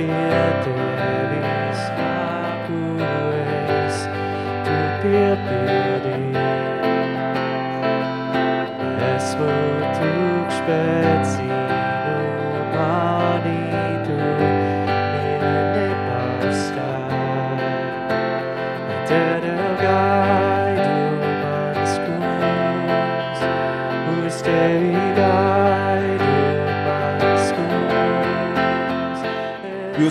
pie tevis nāku es, tu piepildī.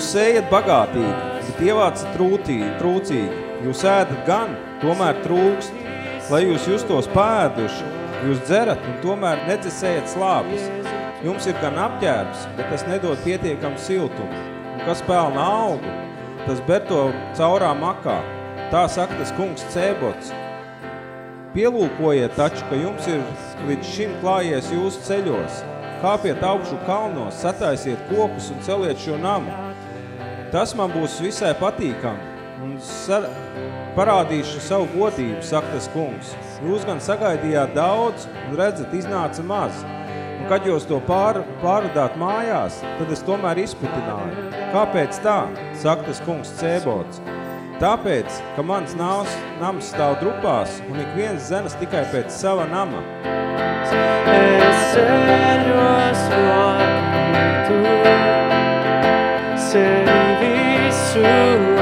Jūs sējat bagātīgi, bet ievācat trūtīgi, trūcīgi. Jūs ēdat gan, tomēr trūkst, lai jūs justos pēduši. Jūs dzerat un tomēr nedzesējat slāpes. Jums ir gan apģērbs, bet tas nedod pietiekam siltumu. Un kas pelna augu, tas ber to caurā makā. Tā saka tas kungs Cēbots. Pielūkojiet taču, ka jums ir līdz šim klājies jūsu ceļos. Kāpiet augšu kalnos, sataisiet kokus un celiet šo namu. Tas man būs visai patīkami un parādīšu savu godību, saka tas kungs. Jūs gan sagaidījāt daudz un redzat, iznāca maz. Un kad jūs to pār, pārvadāt mājās, tad es tomēr izputināju. Kāpēc tā, saka tas kungs Cēbots? Tāpēc, ka mans nāvs, nams stāv drupās un ik viens zenas tikai pēc sava nama. Es ceļos tu, sevi visu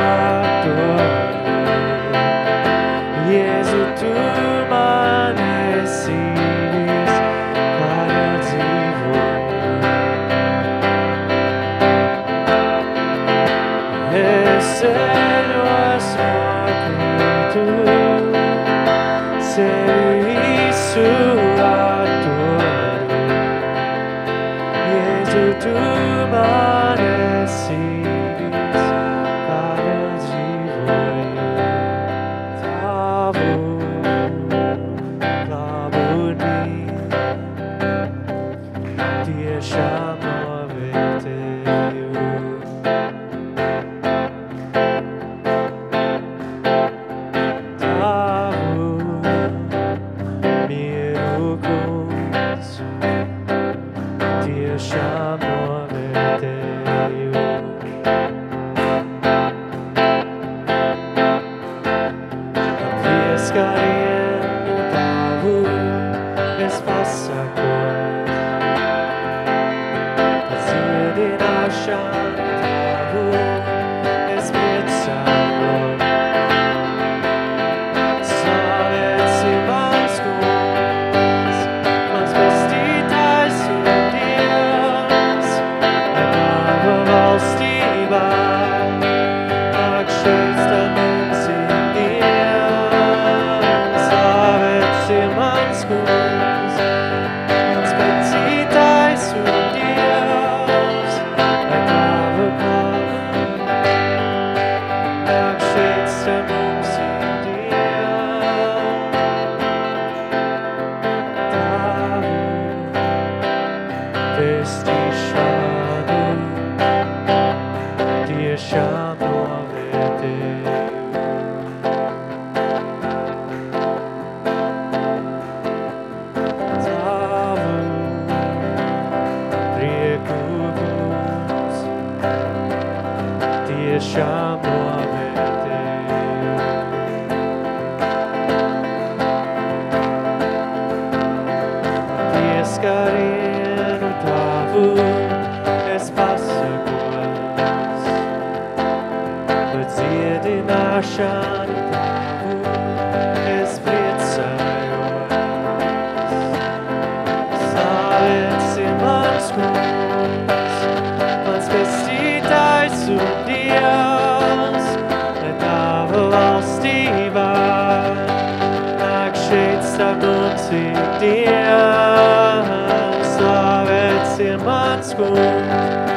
ir mans kungs,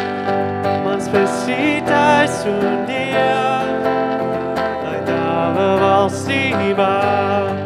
mans pestītājs un Dievs, lai tava valstībā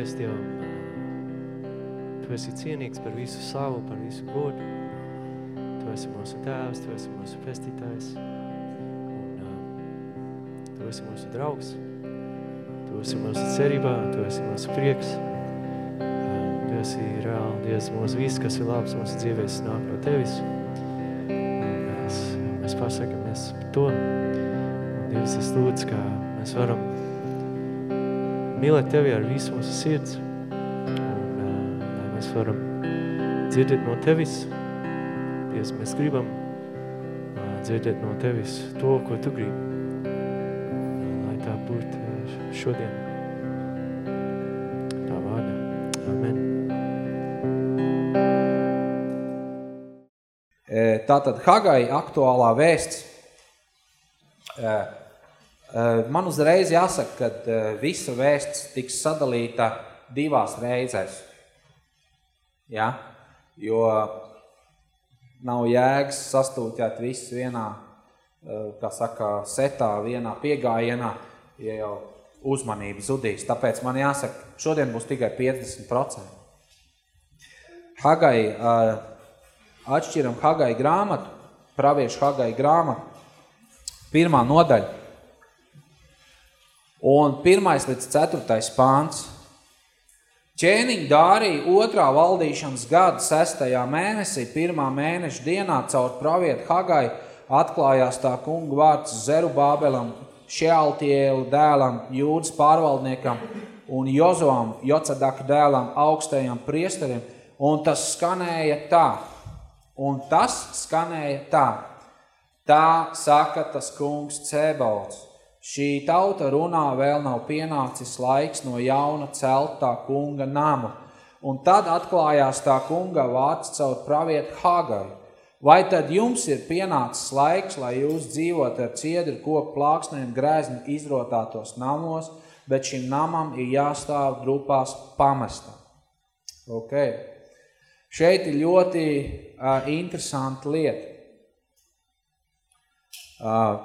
Paldies Dievam! Tu esi cienīgs par visu savu, par visu godu. Tu esi mūsu tēvs, Tu esi mūsu pestītājs. Un, uh, tu esi mūsu draugs. Tu esi mūsu cerībā, Tu esi mūsu prieks. Uh, tu esi reāli Dievs mūsu viss, kas ir labs mūsu dzīvēs, nāk no Tevis. Un mēs, mēs pasakamies par to. Un Dievs, es lūdzu, ka mēs varam mīlēt Tevi ar visu mūsu sirds. Un, uh, lai mēs varam dzirdēt no Tevis. Dievs, mēs gribam uh, dzirdēt no Tevis to, ko Tu gribi. Lai tā būtu uh, šodien. Tā vārdā. Amen. Tātad Hagai aktuālā vēsts. E, e, Man uzreiz jāsaka, ka e, visa vēsts tiks sadalīta divās reizēs. Ja? Jo nav jēgas sastūtēt visu vienā, e, kā saka, setā, vienā piegājienā, ja jau uzmanība zudīs. Tāpēc man jāsaka, šodien būs tikai 50%. Hagai, atšķiram Hagai grāmatu, praviešu Hagai grāmatu, pirmā nodaļa. Un pirmais līdz ceturtais pāns. Ķēniņa Dārija otrā valdīšanas gada sestajā mēnesī, pirmā mēneša dienā caur pravietu Hagai atklājās tā kunga vārds Zerubābelam, Šealtielu dēlam, Jūdas pārvaldniekam un Jozoam, Jocadaka dēlam, augstajam priesterim, un tas skanēja tā. Un tas skanēja tā. Tā saka tas kungs Cēbalds. Šī tauta runā vēl nav pienācis laiks no jauna celt tā kunga namu. Un tad atklājās tā kunga vārds caur pravietu Hagai. Vai tad jums ir pienācis laiks, lai jūs dzīvot ar ciedru koku plāksnēm grēzni izrotātos namos, bet šim namam ir jāstāv grupās pamestam? Ok. Šeit ir ļoti uh, interesanta lieta. Uh,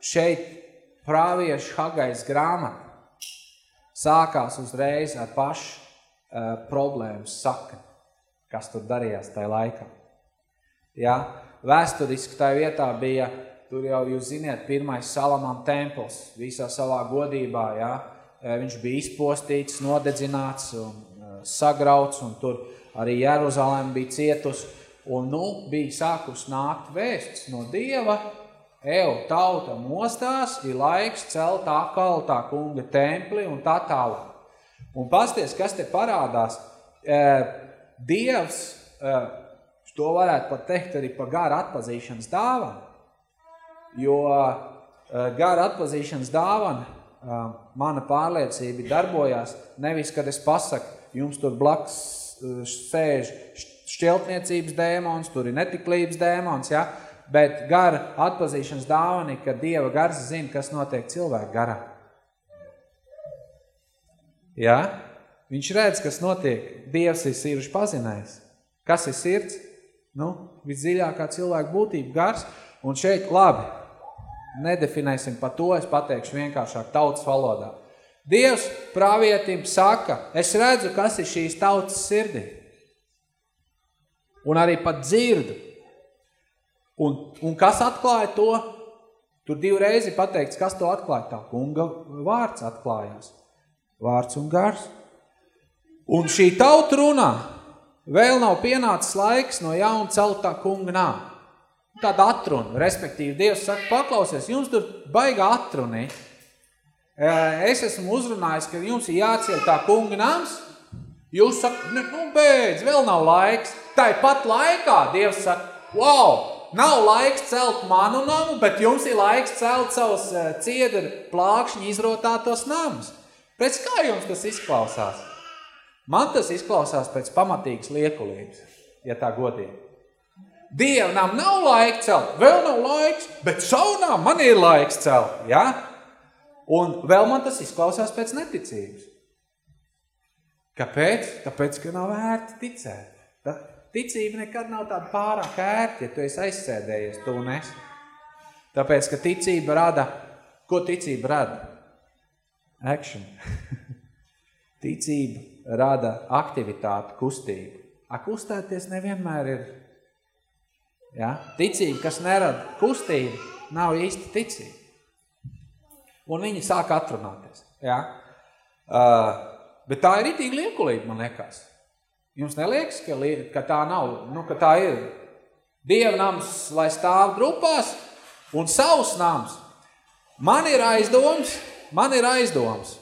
šeit prāviešu Hagais grāmata sākās uzreiz ar pašu uh, problēmas sakni, kas tur darījās tajā laikā. Ja? Vēsturiski tajā vietā bija, tur jau jūs ziniet, pirmais Salamana templs visā savā godībā. Ja? Viņš bija izpostīts, nodedzināts un uh, sagrauts, un tur arī Jeruzalēm bija cietus. Un nu bija sākus nākt vēsts no Dieva, Ev, tauta mostās, ir laiks celt atkal tā kunga templi un tā tālāk. Un pasties, kas te parādās, e, Dievs, e, to varētu pat teikt arī par gara atpazīšanas dāvanu, jo e, gara atpazīšanas dāvana, e, mana pārliecība darbojās, nevis, kad es pasaku, jums tur blakus sēž šķeltniecības dēmons, tur ir netiklības dēmons, ja? Bet gara atpazīšanas dāvana, ka Dieva gars zina, kas notiek cilvēku garā. Ja? Viņš redz, kas notiek. Dievs ir sīruši pazinājis. Kas ir sirds? Nu, visdziļākā cilvēka būtība gars. Un šeit labi, nedefinēsim pa to, es pateikšu vienkāršāk tautas valodā. Dievs pravietim saka, es redzu, kas ir šīs tautas sirdī. Un arī pat dzirdu, Un, un kas atklāja to? Tur divreiz ir pateikts, kas to atklāja. Tā kunga vārds atklājās. Vārds un gars. Un šī tauta runā. Vēl nav pienācis laiks no jauna celt tā kunga nām. Tāda atruna, respektīvi, Dievs saka, paklausies, jums tur baigā atruni. Es esmu uzrunājis, ka jums ir jāciel tā kunga nams. Jūs saka, nu beidz, vēl nav laiks. Tāpat laikā Dievs saka, wow, nav laiks celt manu namu, bet jums ir laiks celt savus uh, ciedru plākšņu izrotātos namus. Pēc kā jums tas izklausās? Man tas izklausās pēc pamatīgas liekulības, ja tā godīgi. Dievam nav laika celt, vēl nav laiks, bet saunām man ir laiks celt, ja? Un vēl man tas izklausās pēc neticības. Kāpēc? Tāpēc, ka nav vērti ticēt. Ticība nekad nav tāda pārāk ērta, ja tu esi aizsēdējies, tu nes. Tāpēc, ka ticība rada, ko ticība rada? Action. ticība rada aktivitāti, kustību. A kustēties nevienmēr ir. Ja? Ticība, kas nerada kustību, nav īsti ticība. Un viņi sāk atrunāties. Ja? Uh, bet tā ir itīgi liekulība, man liekas. Jums neliekas, ka, ka tā nav, nu, ka tā ir dievnams, lai stāv grupās un savs nams. Man ir aizdoms, man ir aizdoms,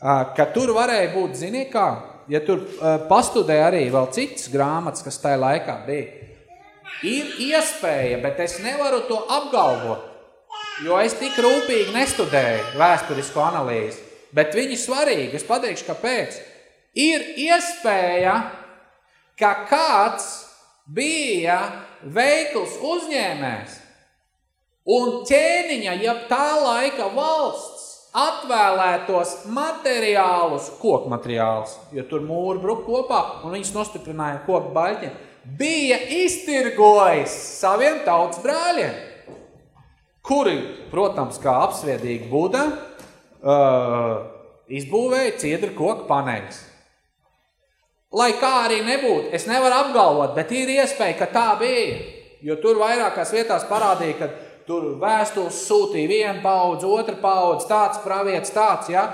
ka tur varēja būt, zini kā, ja tur pastudē arī vēl citas grāmatas, kas tajā laikā bija. Ir iespēja, bet es nevaru to apgalvot, jo es tik rūpīgi nestudēju vēsturisko analīzi. Bet viņi svarīgi, es pateikšu, kāpēc ir iespēja, ka kāds bija veikls uzņēmējs un ķēniņa, ja tā laika valsts atvēlētos materiālus, koku materiālus, jo tur mūri bruk kopā un viņus nostiprināja koku baļķiem, bija iztirgojis saviem tautas brāļiem, kuri, protams, kā apsviedīgi Buda, uh, izbūvēja ciedra koku paneļus. Lai kā arī nebūtu, es nevaru apgalvot, bet ir iespēja, ka tā bija. jo tur vairākās vietās parādīja, ka tur vēstules sūtīja viena paudze, otra paudze, tāds pravietis, tāds, ja,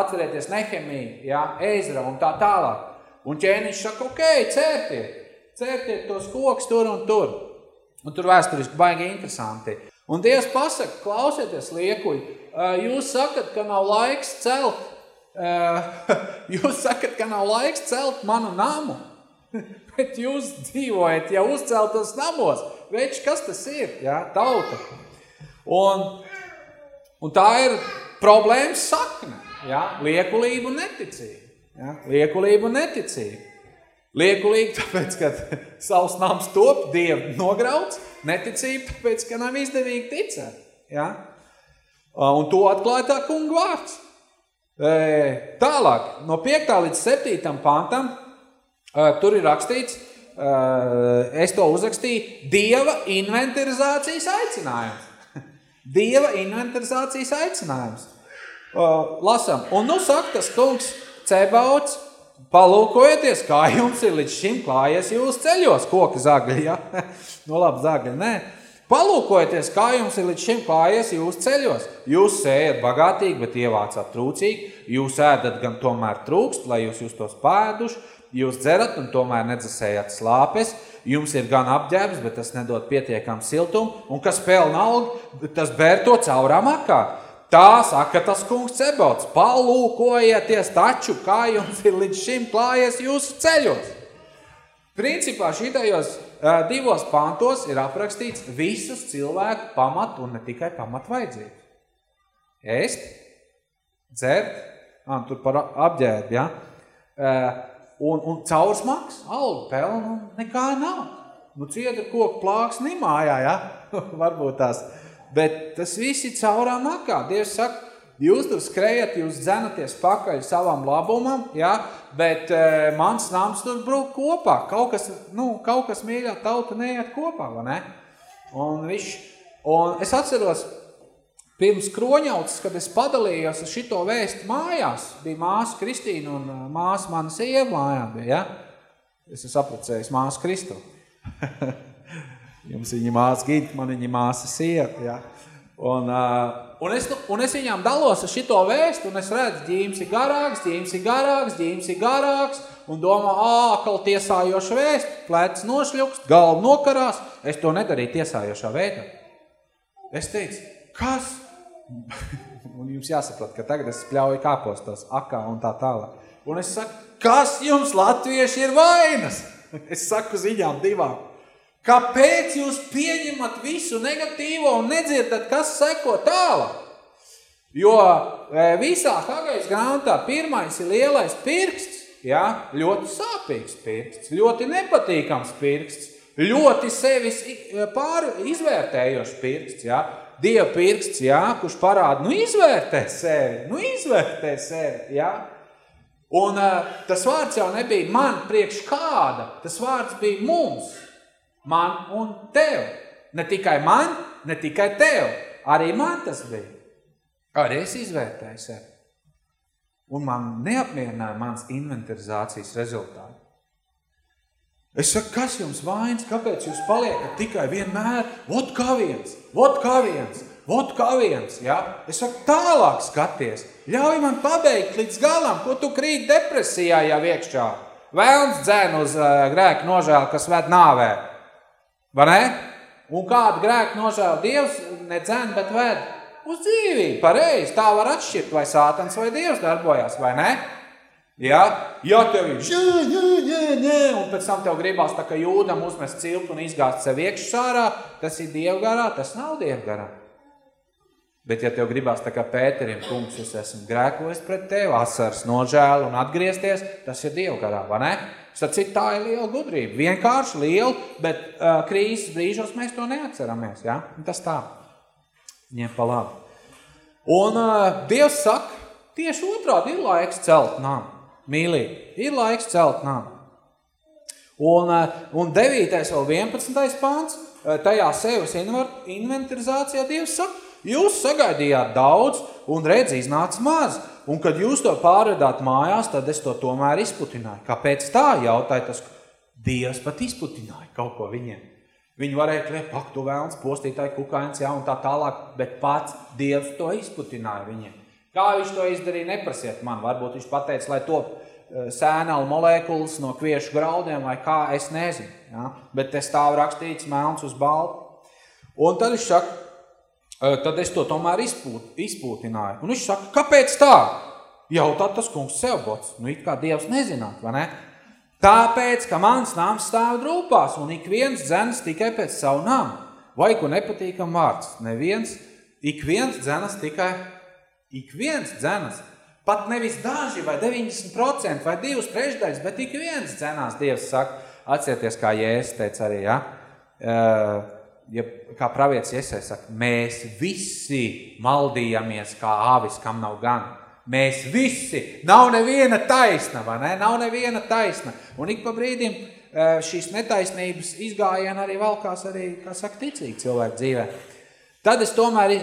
atcerieties Nehemiju, ja, Eizra un tā tālāk. Un ķēniņš saka, ok, cērtiet, cērtiet tos koks tur un tur. Un tur vēsturiski baigi interesanti. Un Dievs pasaka, klausieties liekuļi, jūs sakat, ka nav laiks celt, jūs sakat, ka nav laiks celt manu namu, bet jūs dzīvojat jau uzceltos namos. Veči, kas tas ir? Jā, tauta. Un, un tā ir problēmas sakne. Jā, liekulība un neticība. Jā, liekulība un neticība. Liekulīgi, tāpēc, ka savs nams top, Dievu nograuts, neticība, tāpēc, ka nav izdevīgi ticēt. Ja? Un to atklāja tā kunga vārds. Tālāk, no 5. līdz 7. pantam, tur ir rakstīts, es to uzrakstīju, Dieva inventarizācijas aicinājums. Dieva inventarizācijas aicinājums. Lasam, un nu saka tas kungs Cebauts, palūkojieties, kā jums ir līdz šim klājies jūsu ceļos, koka zagļi, ja? no labi, zagļi, nē. Palūkojieties, kā jums ir līdz šim klājies jūsu ceļos. Jūs sējat bagātīgi, bet ievācat trūcīgi, jūs ēdat gan tomēr trūkst, lai jūs justos pēduši, jūs dzerat un tomēr nedzasējat slāpes, jums ir gan apģērbs, bet tas nedod pietiekam siltumu, un kas pelna algu, tas bēr to caurā makā. Tā saka tas kungs Cebots, palūkojieties taču, kā jums ir līdz šim klājies jūsu ceļos. Principā šitajos uh, divos pantos ir aprakstīts visus cilvēku pamat un ne tikai pamat vajadzības. Ēst, dzert, ah, tur par apģērbu, ja? Un, un caursmaks, algu pelnu, nekā nav. Nu, cieta koku plāks nimājā, ja? Varbūt tās bet tas viss ir caurā makā. Dievs saka, jūs tur skrējat, jūs dzenaties pakaļ savam labumam, ja? bet e, mans nams tur brūk kopā. Kaut kas, nu, kaut kas mīļā tauta neiet kopā, vai ne? Un, viņš, un es atceros, pirms kroņautas, kad es padalījos ar šito vēstu mājās, bija māsa Kristīna un māsa mana sieva mājā bija, ja? Es esmu apprecējis māsu Kristu. Jums viņa māsa Gita, man viņa māsa sieva, ja? Un, uh, un, es, un es viņām dalos ar šito vēstu, un es redzu, ģīms ir garāks, ģīms ir garāks, ģīms ir garāks, un domā, ākal tiesājoša vēst, plecs nošļukst, galva nokarās. Es to nedarīju tiesājošā veidā. Es teicu, kas? un jums jāsaprot, ka tagad es pļauju kāpostos akā un tā tālāk. Un es saku, kas jums latvieši ir vainas? es saku ziņām divām. Kāpēc jūs pieņemat visu negatīvo un nedzirdat, kas seko tālāk? Jo e, visā Hagais grāmatā pirmais ir lielais pirksts, ja? ļoti sāpīgs pirksts, ļoti nepatīkams pirksts, ļoti sevis e, pār izvērtējošs pirksts, ja? Dieva pirksts, ja? kurš parāda, nu izvērtē sevi, nu izvērtē sevi, ja? Un uh, tas vārds jau nebija man priekš kāda, tas vārds bija mums, Man un tev. Ne tikai man, ne tikai tev. Arī man tas bija. Arī es izvērtēju sevi. Un man neapmierināja mans inventarizācijas rezultāti. Es saku, kas jums vainas, kāpēc jūs paliekat tikai vienmēr, vot kā viens, vot kā viens, vot kā viens, ja? Es saku, tālāk skaties, ļauj man pabeigt līdz galam, ko tu krīt depresijā jau iekšā. Vēlns dzēn uz uh, grēku nožēlu, kas ved nāvē. Vai ne? Un kādu grēku nožēl Dievs nedzēn, bet ved uz dzīvību. Pareizi, tā var atšķirt, vai sātans vai Dievs darbojās, vai ne? Ja, ja tev ir jā, jā, jā, jā, un pēc tam tev gribās tā kā jūdam uzmest cilpu un izgāzt sev iekšā sārā, tas ir Dievu garā, tas nav Dievu garā. Bet ja tev gribās tā kā Pēterim, kungs, es esmu grēkojis pret tevi, asars nožēlu un atgriezties, tas ir Dievu garā, vai ne? Citu, tā ir liela gudrība. Vienkārši liela, bet uh, krīzes brīžos mēs to neatceramies. Ja? Tas tā. Ņem pa labi. Un uh, Dievs saka, tieši otrādi ir laiks celt nām. Mīlīgi, ir laiks celt nām. Un, uh, un 9. vēl 11. pāns, uh, tajā sevis inventarizācijā Dievs saka, jūs sagaidījāt daudz un redz iznāca maz. Un kad jūs to pārvedāt mājās, tad es to tomēr izputināju. Kāpēc tā? Jautāja tas, Dievs pat izputināja kaut ko viņiem. Viņi varēja kliegt, ak, tu vēlns, postītāji, kukainis, jā, un tā tālāk, bet pats Dievs to izputināja viņiem. Kā viņš to izdarīja, neprasiet man. Varbūt viņš pateica, lai top eh, sēnāla molekulas no kviešu graudiem vai kā, es nezinu. Ja? Bet te stāv rakstīts melns uz baltu. Un tad viņš saka, tad es to tomēr izpūt, izpūtināju. Un viņš saka, kāpēc tā? Jautā tas kungs sev bots. Nu, it kā Dievs nezināt, vai ne? Tāpēc, ka mans nams stāv drūpās un ik viens dzenas tikai pēc savu namu. Vai ko nepatīkam vārds? Neviens, ik viens dzenas tikai, ik viens dzenas. Pat nevis daži vai 90% vai divas trešdaļas, bet ik viens dzenās, Dievs saka. Atcieties, kā Jēzus teica arī, ja? Uh, ja, kā pravietis Iesai saka, mēs visi maldījamies kā āvis, kam nav gan. Mēs visi, nav neviena taisna, vai ne? Nav neviena taisna. Un ik pa brīdim šīs netaisnības izgājiena arī valkās arī, kā saka, ticīgi cilvēku dzīvē. Tad es tomēr,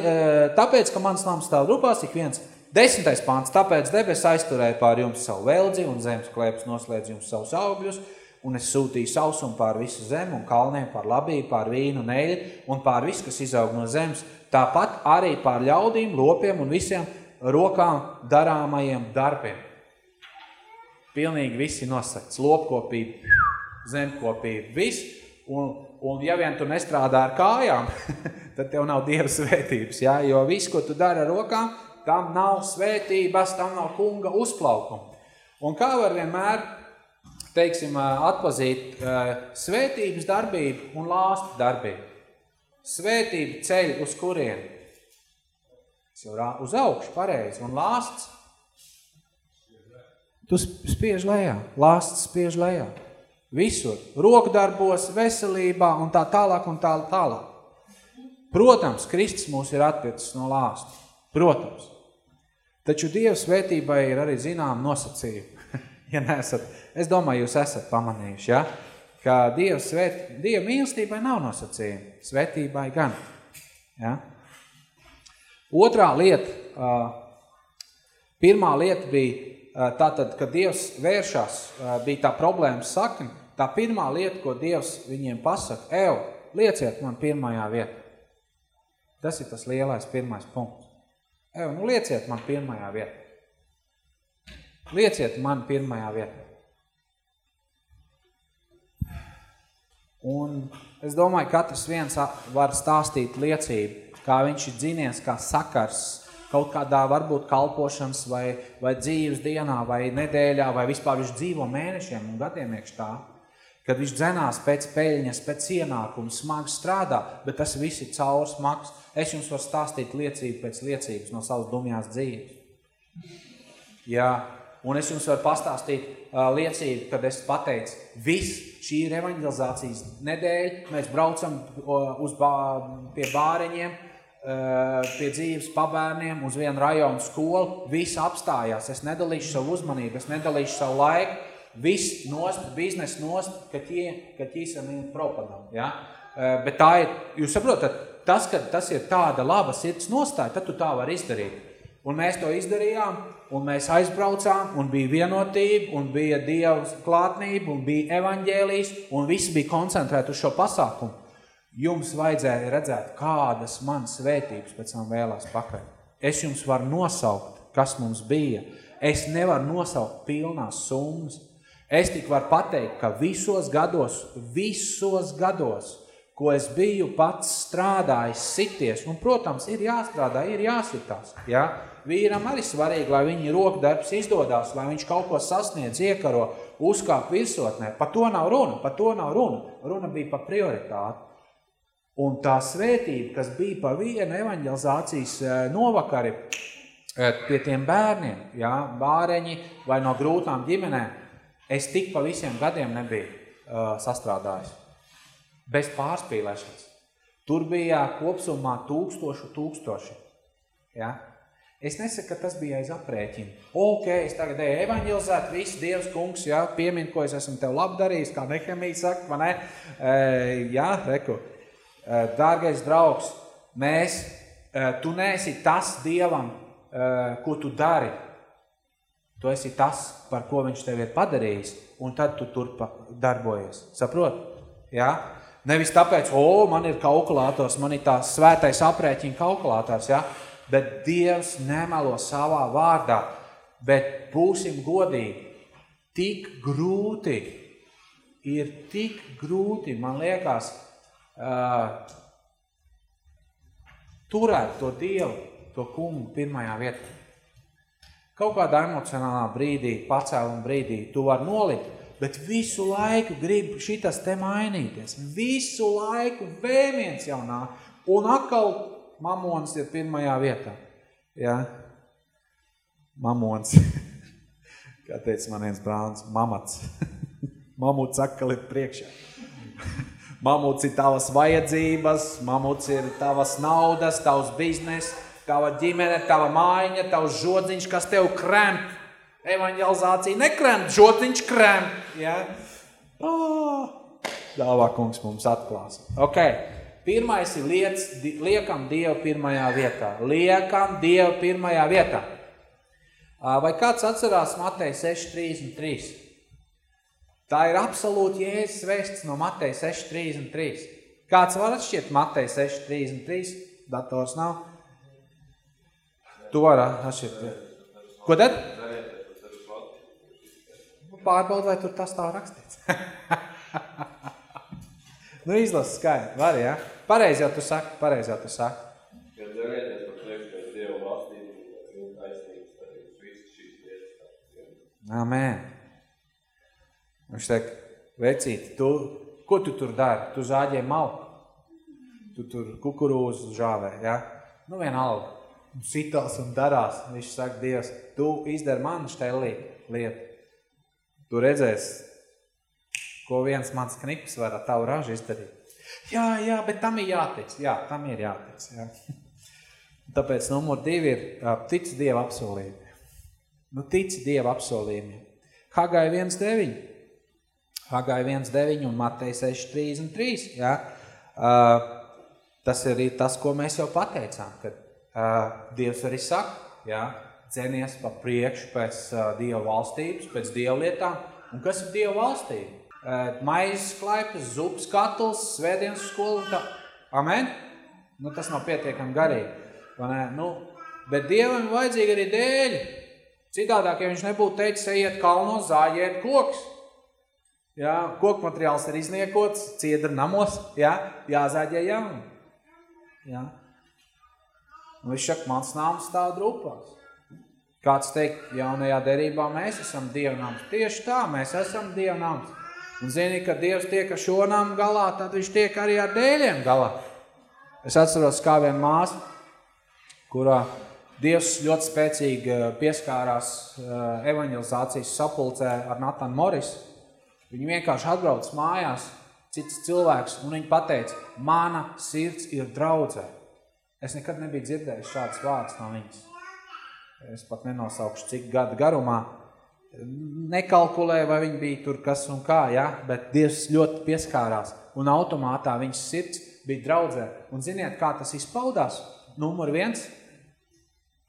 tāpēc, ka mans nams stāv rupās, ik viens desmitais pāns, tāpēc debes aizturēja pār jums savu veldzi un zemes klēpes noslēdz jums savus augļus, un es sūtīju sausumu pār visu zemu un kalniem, pār labību, pār vīnu un eļi un pār visu, kas izaug no zemes, tāpat arī pār ļaudīm, lopiem un visiem rokām darāmajiem darbiem. Pilnīgi visi nosakts. Lopkopība, zemkopība, viss. Un, un ja vien tu nestrādā ar kājām, tad tev nav Dieva svētības. Ja? Jo viss, ko tu dari ar rokām, tam nav svētības, tam nav kunga uzplaukuma. Un kā var vienmēr, teiksim, atpazīt svētības darbību un lāstu darbību? Svētība ceļ uz kurieni? jau uz augšu pareizi, un lāsts, tu spiež lejā, lāsts spiež lejā. Visur, rokdarbos, veselībā un tā tālāk un tā tālāk. Protams, Kristus mūs ir atpiecis no lāsta. Protams. Taču Dieva svētībai ir arī zinām nosacījumi. ja neesat, es domāju, jūs esat pamanījuši, ja? ka Dieva, svēt, Dieva mīlestībai nav nosacījumi, svētībai gan. Ja? Otrā lieta, pirmā lieta bija tātad, kad Dievs vēršās, bija tā problēmas sakni, tā pirmā lieta, ko Dievs viņiem pasaka, ev, lieciet man pirmajā vietā. Tas ir tas lielais pirmais punkts. Ev, nu lieciet man pirmajā vietā. Lieciet man pirmajā vietā. Un es domāju, katrs viens var stāstīt liecību kā viņš ir dzinies, kā sakars kaut kādā varbūt kalpošanas vai, vai dzīves dienā vai nedēļā, vai vispār viņš dzīvo mēnešiem un gadiem iekš tā, kad viņš dzenās pēc peļņas, pēc ienākuma, smagi strādā, bet tas viss ir caurs maks. Es jums varu stāstīt liecību pēc liecības no savas dumjās dzīves. Jā, un es jums varu pastāstīt uh, liecību, kad es pateicu, viss šī ir evanģelizācijas nedēļa, mēs braucam uh, uz bā, pie bāreņiem, Eh, pie dzīves pabērniem uz vienu rajonu skolu, viss apstājās. Es nedalīšu savu uzmanību, es nedalīšu savu laiku, viss nost, biznes nost, ka tie, ka ķīsam ir propadam. Ja? Eh, bet tā ir, jūs saprotat, tas, ka tas ir tāda laba sirds nostāja, tad tu tā var izdarīt. Un mēs to izdarījām, un mēs aizbraucām, un bija vienotība, un bija Dievs klātnība, un bija evaņģēlijas, un visi bija koncentrēti uz šo pasākumu jums vajadzēja redzēt, kādas manas svētības pēc tam vēlās pakaļ. Es jums varu nosaukt, kas mums bija. Es nevaru nosaukt pilnās summas. Es tik varu pateikt, ka visos gados, visos gados, ko es biju pats strādājis, sities, un, protams, ir jāstrādā, ir jāsitās. Ja? Vīram arī svarīgi, lai viņa rokdarbs izdodās, lai viņš kaut ko sasniedz, iekaro, uzkāp virsotnē. Pa to nav runa, pa to nav runa. Runa bija pa prioritāti. Un tā svētība, kas bija pa vienu evaņģelizācijas eh, novakari eh, pie tiem bērniem, jā, bāreņi vai no grūtām ģimenēm, es tik pa visiem gadiem nebiju uh, sastrādājis. Bez pārspīlēšanas. Tur bija kopsumā tūkstošu tūkstoši. Ja? Es nesaku, ka tas bija aiz aprēķina. Ok, es tagad eju evaņģilizēt, viss Dievs kungs, ja, piemin, ko es esmu tev labdarījis, kā Nehemija saka, vai ne? E, jā, reku. Eh, dārgais draugs, mēs, eh, tu neesi tas Dievam, eh, ko tu dari. Tu esi tas, par ko viņš tev ir padarījis, un tad tu turpa darbojies. Saprot? Jā? Nevis tāpēc, o, man ir kalkulators, man ir tās svētais aprēķina kalkulators, ja? Bet Dievs nemelo savā vārdā. Bet būsim godīgi, tik grūti, ir tik grūti, man liekas, uh, turēt to Dievu, to kungu pirmajā vietā. Kaut kādā emocionālā brīdī, pacēluma brīdī, tu vari nolikt, bet visu laiku grib šitas te mainīties. Visu laiku vēmiens jau nāk. Un atkal mamons ir pirmajā vietā. Ja? Mamons. Kā teica man viens brāns, mamats. Mamuts atkal ir priekšā. Mamuts ir tavas vajadzības, mamuts ir tavas naudas, tavs biznes, tava ģimene, tava mājiņa, tavs žodziņš, kas tev kremp evanģelizācija nekrem, žotiņš krem. Ja? Oh, dāvā kungs mums atklās. Ok, pirmais ir lietas, liekam Dievu pirmajā vietā. Liekam Dievu pirmajā vietā. Vai kāds atcerās Mateja 6.33? Tā ir absolūti Jēzus vēsts no Mateja 6.33. Kāds var atšķirt Mateja 6.33? Dators nav. Tu var atšķirt. Ko tad? pārbaudi, vai tur tas tā rakstīts. nu, izlasi skaidri. Var, ja? Pareizi jau tu saki, pareizi jau tu saki. Ja derēties par priekš pēc Dieva valstību, un taisnības, tad viss šīs lietas. Amen. Viņš teikt, vecīt, tu, ko tu tur dari? Tu zāģē malku. Tu tur kukurūzu žāvē, ja? Nu, vienalga. Sitās un darās. Viņš saka, Dievs, tu izdari man štelī lietu. Tu redzēsi, ko viens mans knips var ar tavu ražu izdarīt. Jā, jā, bet tam ir jātic. Jā, tam ir jātic. Jā. Tāpēc numur divi ir tic Dieva apsolījumi. Nu, tic Dieva apsolījumi. Hagai 1.9. Hagai 1.9 un Matei 6.33. Jā. Uh, tas ir tas, ko mēs jau pateicām, kad uh, Dievs arī saka, jā, cenies pa priekšu pēc uh, Dieva valstības, pēc Dieva lietām. Un kas ir Dieva valstība? Uh, maizes klaipas, zupas katls, svētdienas skola tā. Amen? Nu, tas nav pietiekami garīgi. Vai ne? Nu, bet Dievam ir vajadzīgi arī dēļi. Citādāk, ja viņš nebūtu teicis, ejiet kalnos, zāģiet koks. Jā, koku materiāls ir izniekots, ciedra namos, jā, jāzāģē jauni. Jā. Un viņš saka, mans nāms stāv drupās. Kāds teikt, jaunajā derībā mēs esam dievnams. Tieši tā, mēs esam dievnams. Un zini, ka Dievs tiek ar šo namu galā, tad viņš tiek arī ar dēļiem galā. Es atceros kā viena māsa, kurā Dievs ļoti spēcīgi eh, pieskārās eh, evanģelizācijas sapulcē ar Natanu Moris. Viņi vienkārši atbrauc mājās, cits cilvēks, un viņi pateica, mana sirds ir draudzē. Es nekad nebiju dzirdējis šādas vārdas no viņas es pat nenosaukšu, cik gadu garumā, nekalkulēja, vai viņi bija tur kas un kā, ja? bet Dievs ļoti pieskārās, un automātā viņas sirds bija draudzē. Un ziniet, kā tas izpaudās? Numur viens,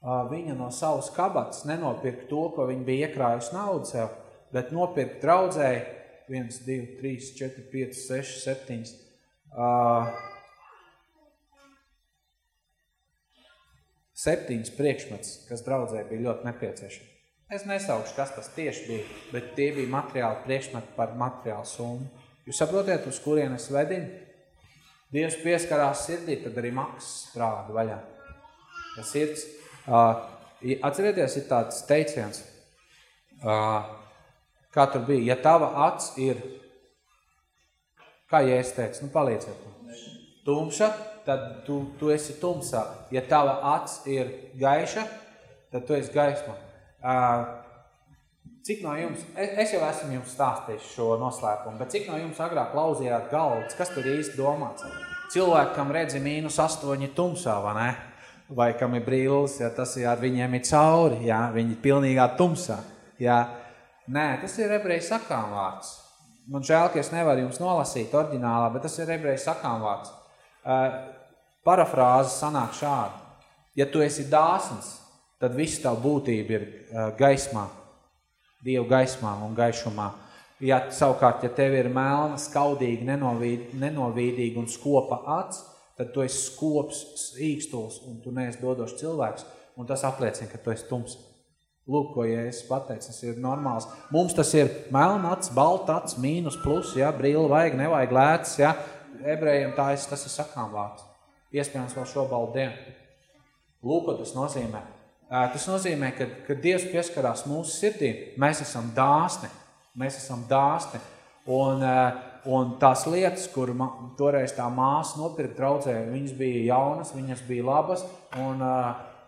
viņa no savas kabatas nenopirka to, ko viņa bija iekrājusi naudu sev, bet nopirka draudzēji 1, 2, 3, 4, 5, 6, 7, uh, septiņas priekšmets, kas draudzē bija ļoti nepieciešami. Es nesaukšu, kas tas tieši bija, bet tie bija materiāli priekšmeti par materiālu summu. Jūs saprotiet, uz kurien es vedinu? Dievs pieskarās sirdī, tad arī maksas strāda vaļā. Ja sirds, uh, atcerieties, ir tāds teiciens, uh, kā tur bija, ja tava acs ir, kā ja es teicu, nu palīdziet man, tumša, tad tu, tu esi tumsā. Ja tava acs ir gaiša, tad tu esi gaisma. Cik no jums, es, es jau esmu jums stāstījis šo noslēpumu, bet cik no jums agrāk lauzījāt galvas, kas tur īsti domāts? Cilvēkam redzi mīnus astoņi tumsā, vai ne? Vai kam ir brīlis, ja tas ir ar viņiem ir cauri, ja? viņi ir pilnīgā tumsā. Ja? Nē, tas ir ebreju sakām vārds. Man žēl, ka es nevaru jums nolasīt oriģinālā, bet tas ir ebreju sakām vārds. Parafrāze sanāk šādi. Ja tu esi dāsns, tad viss tavu būtība ir gaismā, Dievu gaismā un gaišumā. Ja savukārt, ja tev ir melna, skaudīga, nenovīd, nenovīdīga un skopa acs, tad tu esi skops, īkstuls un tu neesi dodošs cilvēks, un tas apliecina, ka tu esi tums. Lūk, ko Jēzus pateic, tas ir normāls. Mums tas ir melnats, baltats, mīnus, plus, ja, brīli vajag, nevajag lēts, ja. Ebrejiem tā es, tas ir sakām vārds. Iespējams vēl šo baldu dienu. Lūk, ko tas nozīmē. Tas nozīmē, ka, kad Dievs pieskarās mūsu sirdī, mēs esam dāsni. Mēs esam dāsni. Un, un tās lietas, kur ma, toreiz tā māsa nopirka draudzē, viņas bija jaunas, viņas bija labas. Un,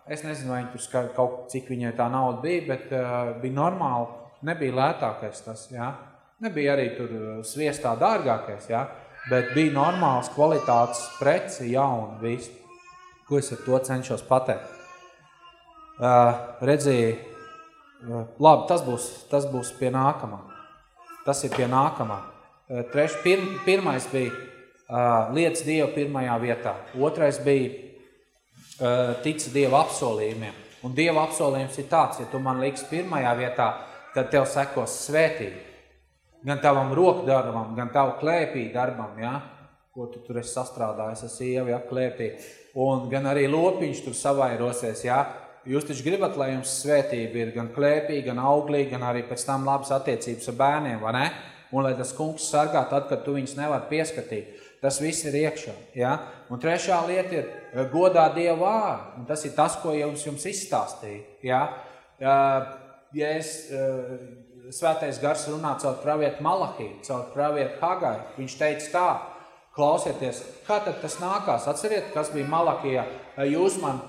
es nezinu, vai tur kaut cik viņai tā nauda bija, bet bija normāli. Nebija lētākais tas, jā. Nebija arī tur sviestā dārgākais, jā. Bet bija normāls kvalitātes preci, jauna, viss. Ko es ar to cenšos pateikt? Uh, redzēju, uh, labi, tas būs, tas būs pie nākamā. Tas ir pie nākamā. Uh, treš, pir, pirmais bija lietas Dievu pirmajā vietā. Otrais bija uh, tic Dievu apsolījumiem. Un Dieva apsolījums ir tāds, ja tu man liks pirmajā vietā, tad tev sekos svētība. Gan tavam rokdarbam, gan tavu klēpī darbam, ja? ko tu tur esi sastrādājis ar sievu, ja, klēpī. Un gan arī lopiņš tur savairosies, ja? Jūs taču gribat, lai jums svētība ir gan klēpī, gan auglī, gan arī pēc tam labas attiecības ar bērniem, vai ne? Un lai tas kungs sargā tad, kad tu viņus nevar pieskatīt. Tas viss ir iekšā. Ja? Un trešā lieta ir eh, godā Dievu vārdu. Un tas ir tas, ko jums, jums izstāstīja. Ja? Ja es, eh, svētais gars runā caur pravietu Malahiju, caur pravietu Hagai, viņš teica tā, klausieties, kā tad tas nākās? Atceriet, kas bija Malahijā? Jūs man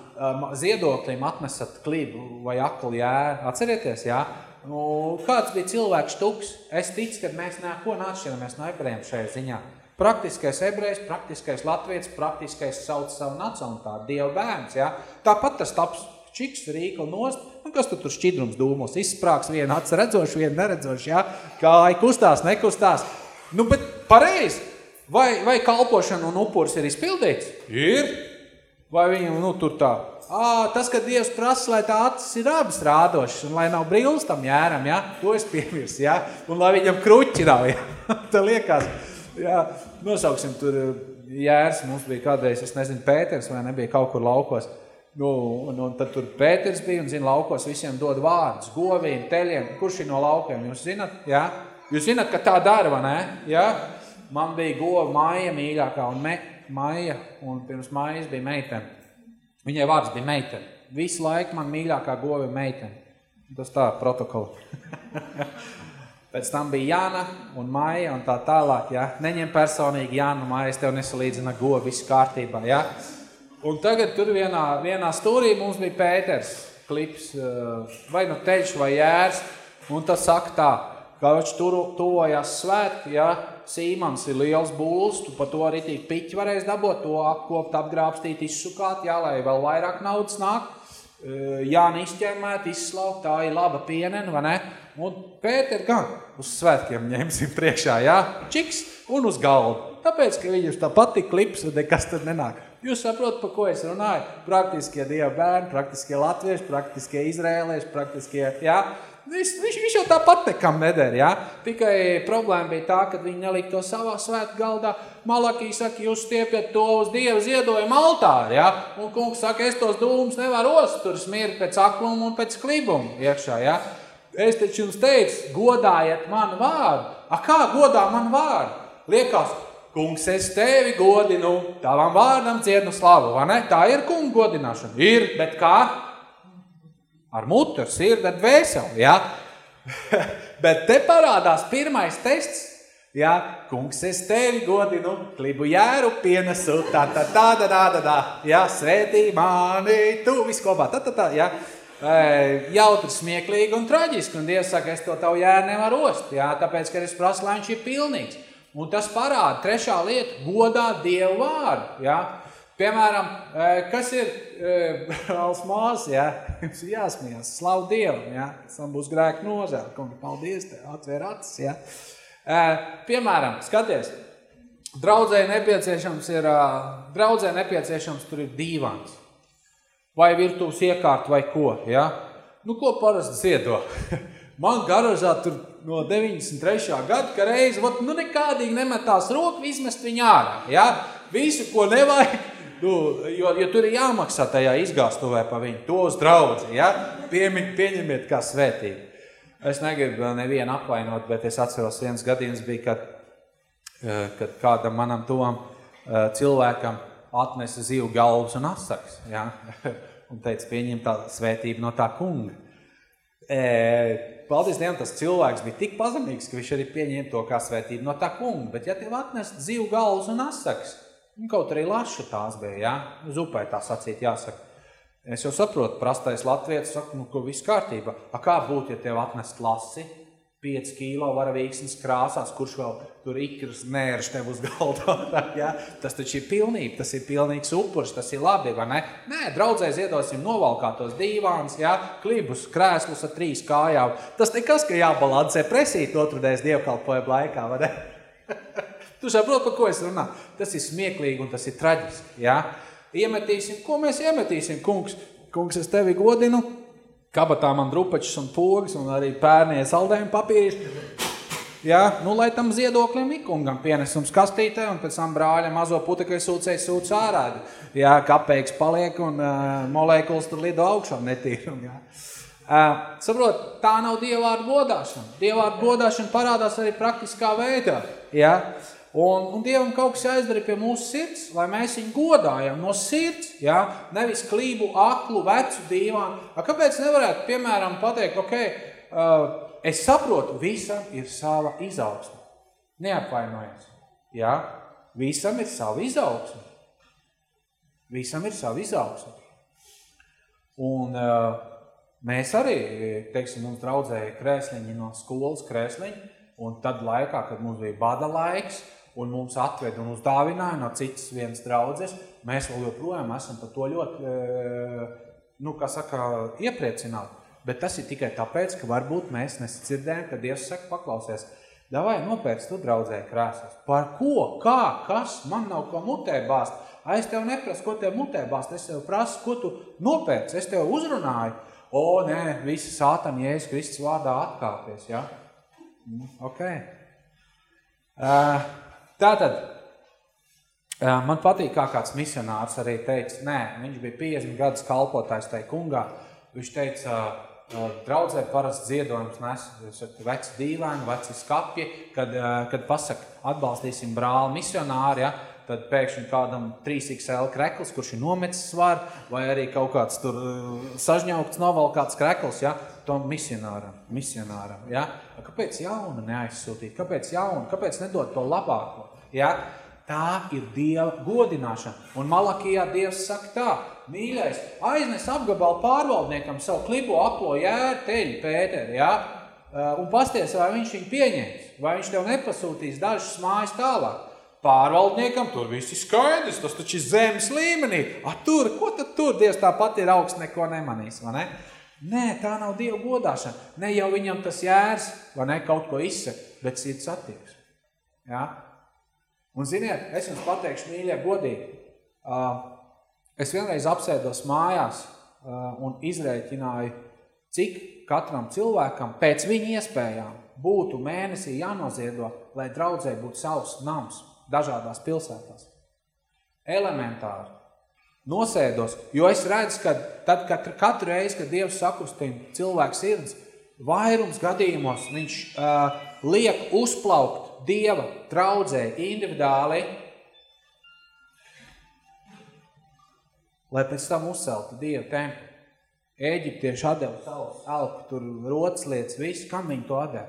ziedoklim atnesat klibu vai akli jēru. Atcerieties, jā? Nu, kāds bija cilvēks tuks? Es ticu, ka mēs neko neatšķiramies no ebrejiem šajā ziņā. Praktiskais ebrejs, praktiskais latvietis, praktiskais sauc savu nacionalitāti, Dieva bērns. Ja? Tāpat tas taps čiks, rīkli nost. Un kas tu tur šķidrums dūmos? Izsprāks viena acs redzoši, viena neredzoši. Ja? Kāja kustās, nekustās. Nu, bet pareizi. Vai, vai kalpošana un upurs ir izpildīts? Ir. Vai viņam, nu, tur tā, ā, tas, ka Dievs prasa, lai tā acis ir abas rādošas, un lai nav brīlis tam jāram, ja, to es piemirst, ja, un lai viņam kruķi nav, ja, tā liekas, ja, nosauksim tur jērs, mums bija kādreiz, es nezinu, Pēters vai nebija kaut kur laukos, nu, un, un tad tur Pēters bija, un zina, laukos visiem dod vārdus, govīm, teļiem, kurš ir no laukiem, jūs zinat, ja, jūs zinat, ka tā dara, vai ne, ja, man bija gova māja mīļākā, un me, Maija, un pirms Maijas bija meitene. Viņai vārds bija meitene. Visu laiku man mīļākā gova ir meitene. Tas tā, protokola. Pēc tam bija Jāna un Maija un tā tālāk, ja. Neņem personīgi Jāna un Maija, es tev nesalīdzina gova, viss kārtībā, ja. Un tagad tur vienā, vienā stūrī mums bija Pēters klips, eh, vai nu teļš vai jērs, un tas saka tā, ka viņš tur tuvojās svētki, ja, Sīmans ir liels būls, tu pa to arī tīk piķi varēs dabūt, to apkopt, apgrābstīt, izsukāt, jā, lai vēl vairāk naudas nāk. Jāni izķermēt, izslaukt, tā ir laba pienena, vai ne? Un Pēter gan uz svētkiem ņemsim priekšā, jā, čiks un uz galdu. Tāpēc, ka viņus tā patīk klips, nekas tad nenāk. Jūs saprotat, par ko es runāju? Praktiskie Dieva bērni, praktiskie latvieši, praktiskie izrēlieši, praktiskie, jā, Viņš, viņš, viņš jau tāpat nekam neder, ja? Tikai problēma bija tā, ka viņi nelika to savā svētu galdā. Malakī saka, jūs stiepiet to uz Dieva ziedojumu altāri, ja? Un kungs saka, es tos dūmus nevaru ost, tur smirk pēc akluma un pēc klibuma iekšā, ja? Es taču jums teicu, godājiet manu vārdu. A kā godā manu vārdu? Liekas, kungs, es tevi godinu, tavam vārdam dziednu slavu, vai ne? Tā ir kunga godināšana. Ir, bet kā? Ar mutu, ar sirdi, ar dvēseli. Ja? Bet te parādās pirmais tests. Ja, kungs, es tevi godinu, klibu jēru pienesu, tā, tā, tā, tā, tā, tā, tā, ja, svētī mani, tu visu kopā, tā, tā, tā, ja. Jautri, smieklīgi un traģiski, un Dievs saka, es to tavu jēru nevaru ost, ja, tāpēc, ka es prasu, lai viņš ir pilnīgs. Un tas parāda, trešā lieta, godā Dievu vārdu, ja. Piemēram, kas ir brālis māsas, ja? Jums ir jāsmījās, slavu Dievam, ja? Tam būs grēka nozēra, kungi, paldies, te atvēr acis, ja? Piemēram, skaties, draudzē nepieciešams ir, draudzē nepieciešams tur ir dīvans. Vai virtuvs iekārt vai ko, ja? Nu, ko parasti ziedo? Man garažā tur no 93. gada, ka reizi, vat, nu nekādīgi nemetās roku, izmest viņu ārā, ja? Visu, ko nevajag, nu, jo, jo tur ir jāmaksā tajā izgāstuvē pa viņu, to uz draudzi, ja? Piemi, pieņemiet kā svētību. Es negribu nevienu apvainot, bet es atceros viens gadījums bija, kad, eh, kad kādam manam tuvam eh, cilvēkam atnesa zivu galvas un asaks, ja? un teica, pieņem tā svētību no tā kunga. E, paldies Dievam, tas cilvēks bija tik pazemīgs, ka viņš arī pieņēma to kā svētību no tā kunga. Bet ja tev atnest zivu galvas un asaks, kaut arī laša tās bija, ja? uz upē tā sacīt jāsaka. Es jau saprotu, prastais latvietis saka, nu, ka viss kārtībā. A kā būtu, ja tev atnest lasi, 5 kilo varavīksnes krāsās, kurš vēl tur ikras nērš tev uz galdā. ja? Tas taču ir pilnība, tas ir pilnīgs upurs, tas ir labi, vai ne? Nē, draudzē ziedosim novalkātos dīvāns, ja? klibus, krēslus ar trīs kājām. Tas nekas, ka jābalansē presīt otrudēs dievkalpojumu laikā, vai ne? tu saproti, par ko es runāju? Tas ir smieklīgi un tas ir traģiski, ja? Iemetīsim, ko mēs iemetīsim, kungs? Kungs, es tevi godinu, kabatā man drupačs un pogas un arī pērnie saldējumi papīri. Ja, nu, lai tam ziedoklim ikungam pienesums kastītē un pēc tam brāļa mazo putekai sūcēja sūc ārā. Ja, kapeiks paliek un uh, molekulas tur lido augšā netīrum. Ja. Uh, saprot, tā nav dievvvārdu godāšana. Dievvārdu godāšana parādās arī praktiskā veidā. Ja. Un, un Dievam kaut kas jāizdara pie mūsu sirds, lai mēs viņu godājam no sirds, ja? nevis klību, aklu, vecu dīvānu. Kāpēc nevarētu, piemēram, pateikt, ok, uh, es saprotu, visam ir sava izaugsme. Neapvainojies. Ja? Visam ir sava izaugsme. Visam ir sava izaugsme. Un uh, mēs arī, teiksim, mums draudzēja krēsliņi no skolas krēsliņi, un tad laikā, kad mums bija bada laiks, un mums atved un uzdāvināja no citas vienas draudzes, mēs vēl joprojām esam par to ļoti, e, nu, kā saka, iepriecināti. Bet tas ir tikai tāpēc, ka varbūt mēs nesadzirdējam, ka Dievs saka, paklausies, davai nopērc tu draudzēji krēslas. Par ko? Kā? Kas? Man nav ko mutē bāzt. Es tev neprasu, ko tev mutē bāzt. Es tev prasu, ko tu nopērc. Es tev uzrunāju. O, nē, visi sātani Jēzus Kristus vārdā atkāpies, ja? Mm, ok. Uh, Tātad, man patīk, kā kāds misionārs arī teica, nē, viņš bija 50 gadus kalpotājs tai kungā, viņš teica, draudzē parasti ziedojums nes veci dīvaini, veci skapji, kad, kad pasaka, atbalstīsim brāli misionāri, ja, tad pēkšņi kādam 3XL krekls, kurš ir nomecis svaru, vai arī kaut kāds tur sažņaukts novalkāts krekls, ja, tom misionāram, misionāram, ja. Kāpēc jaunu neaizsūtīt? Kāpēc jaunu? Kāpēc nedot to labāko? Ja? Tā ir Dieva godināšana. Un Malakijā Dievs saka tā, mīļais, aiznes apgabalu pārvaldniekam savu klipo aklo jēru teļu, Pēteri, ja? un pasties, vai viņš viņu pieņems, vai viņš tev nepasūtīs dažas mājas tālāk. Pārvaldniekam tur viss ir skaidrs, tas taču ir zemes līmenī. A, tur, ko tad tur Dievs tāpat ir augsts, neko nemanīs, vai ne? Nē, tā nav Dieva godāšana. Ne jau viņam tas jērs, vai ne, kaut ko izsaka, bet sirds attieksme. Ja? Un ziniet, es jums pateikšu, mīļie, godīgi, es vienreiz apsēdos mājās un izrēķināju, cik katram cilvēkam pēc viņa iespējām būtu mēnesī jānoziedo, lai draudzē būtu savs nams dažādās pilsētās. Elementāri. Nosēdos, jo es redzu, ka tad, kad katru reizi, kad Dievs sakustina cilvēku sirds, vairums gadījumos viņš uh, liek uzplaukt Dieva traudzē individuāli, lai pēc tam uzceltu Dieva templi. Ēģiptieši atdeva savus elku, tur rotas lietas, visu. Kam viņi to atdeva?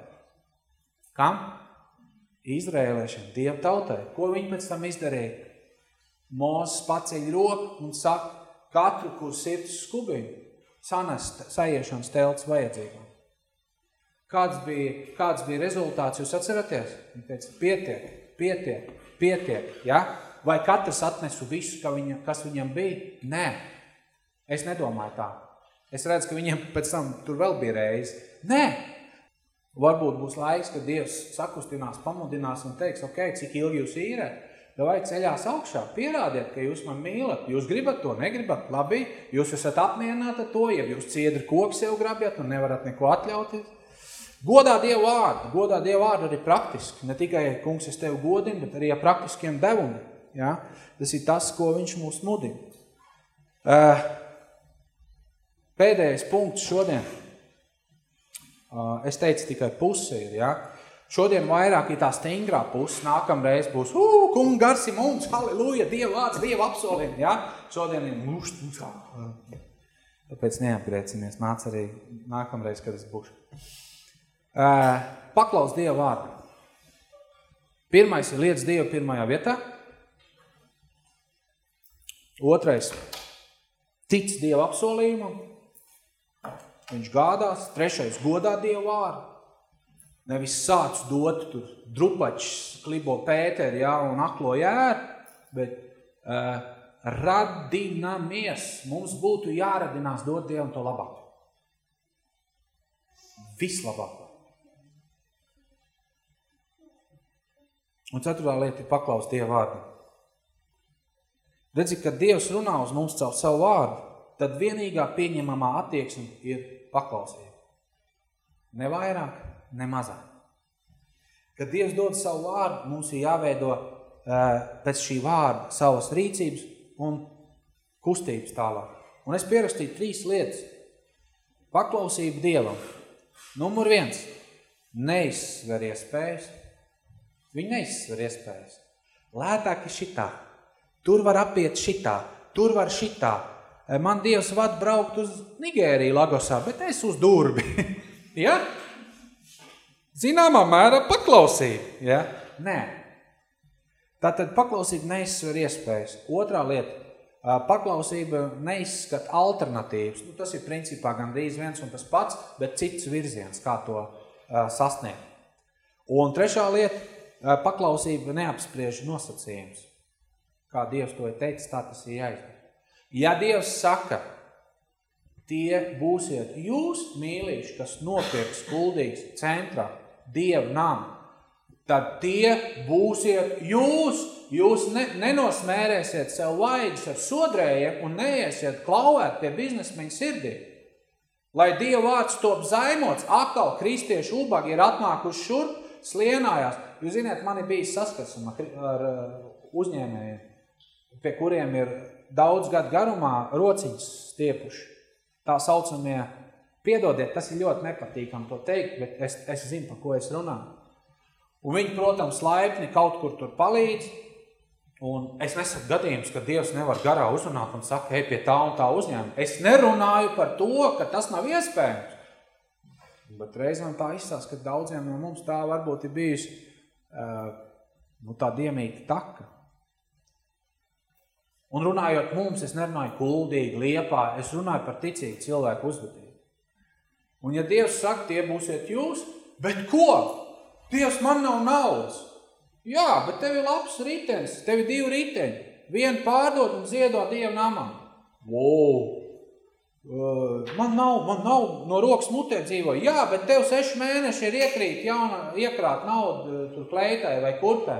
Kam? Izrēliešiem, Dieva tautai. Ko viņi pēc tam izdarīja? Mūzes paceļ roku un saka, katru, kur sirds skubiņu, sanest saiešanas telts vajadzīgām. Kāds bija, kāds bija rezultāts, jūs atceraties? Viņa teica, pietiek, pietiek, pietiek, ja? Vai katrs atnesu visu, ka viņa, kas viņam bija? Nē, es nedomāju tā. Es redzu, ka viņiem pēc tam tur vēl bija reizi. Nē, varbūt būs laiks, kad Dievs sakustinās, pamudinās un teiks, ok, cik ilgi jūs īrēt? Vai ceļās augšā, pierādiet, ka jūs man mīlat. Jūs gribat to, negribat, labi, jūs esat apmierināti to, ja jūs ciedri koku sev grabjat un nevarat neko atļauties. Godā Dievu vārdu. Godā Dievu vārdu arī praktiski. Ne tikai, kungs, es tevi godinu, bet arī ar praktiskiem devumiem. Ja? Tas ir tas, ko viņš mūs mudina. Uh, pēdējais punkts šodien. Uh, es teicu tikai pusi ir, ja? Šodien vairāk ir tā stingrā puse, nākamreiz būs, uu, kungi, gars ir mums, halleluja, Dieva vārds, Dieva apsolījumi, ja? Šodien ir mušt, mušt, Tāpēc neapgrēcinies, nāc arī nākamreiz, kad es būšu. Paklaus Dieva vārdu. Pirmais ir lietas Dievu pirmajā vietā. Otrais – tic Dieva apsolījumam. Viņš gādās. Trešais – godā Dievu vārdu. Nevis sāc dot tur drupačs, klibo pēteri, ja, un aklo jēr, bet uh, radinamies. Mums būtu jāradinās dot Dievam to labāko. Vislabāko. Un ceturtā lieta ir paklaust Dieva vārdu. Redzi, kad Dievs runā uz mums caur savu vārdu, tad vienīgā pieņemamā attieksme ir paklausība. Ne vairāk, ne mazāk. Kad Dievs dod savu vārdu, mums ir jāveido uh, pēc šī vārda savas rīcības un kustības tālāk. Un es pierakstīju trīs lietas. Paklausība Dievam. Numur viens. Neizsver iespējas. Viņi neizsver iespējas. Lētāk ir šitā. Tur var apiet šitā. Tur var šitā. Man Dievs vad braukt uz Nigēriju Lagosā, bet es uz durbi. ja? Zināmā mērā paklausība. Ja? Nē. Tātad paklausība neizsver iespējas. Otrā lieta. Paklausība neizskat alternatīvas. Nu, tas ir principā gandrīz viens un tas pats, bet cits virziens, kā to uh, sasniegt. Un trešā lieta, paklausība neapspriež nosacījums. Kā Dievs to ir teicis, tā tas ir jāizdara. Ja Dievs saka, tie būsiet jūs mīlīši, kas nopirks kuldīgs centrā, Dievu namu, tad tie būsiet jūs, Jūs ne, nenosmērēsiet sev vaigas ar sodrējiem un neiesiet klauvēt pie biznesmeņa sirdī. Lai Dieva vārds top zaimots, atkal kristiešu ubagi ir atnākuši šur, slienājās. Jūs ziniet, man ir bijis saskarsuma ar uzņēmējiem, pie kuriem ir daudz gadu garumā rociņas stiepuši. Tā saucamie, piedodiet, tas ir ļoti nepatīkam to teikt, bet es, es zinu, par ko es runāju. Un viņi, protams, laipni kaut kur tur palīdz, Un es nesaku gadījumus, ka Dievs nevar garā uzrunāt un saka, ej pie tā un tā uzņēmuma. Es nerunāju par to, ka tas nav iespējams. Bet reizēm tā izsās, ka daudziem no mums tā varbūt ir bijusi uh, nu, tā diemīta taka. Un runājot mums, es nerunāju kuldīgi, liepā, es runāju par ticīgu cilvēku uzvedību. Un ja Dievs saka, tie būsiet jūs, bet ko? Dievs, man nav naudas. Jā, bet tev ir labs ritenis, tev ir divi riteņi. Vienu pārdot un ziedot Dievu namam. Wow! Man nav, man nav no rokas mutē dzīvo. Jā, bet tev seši mēneši ir iekrīt jauna, iekrāt naudu tur kleitai vai kurpē.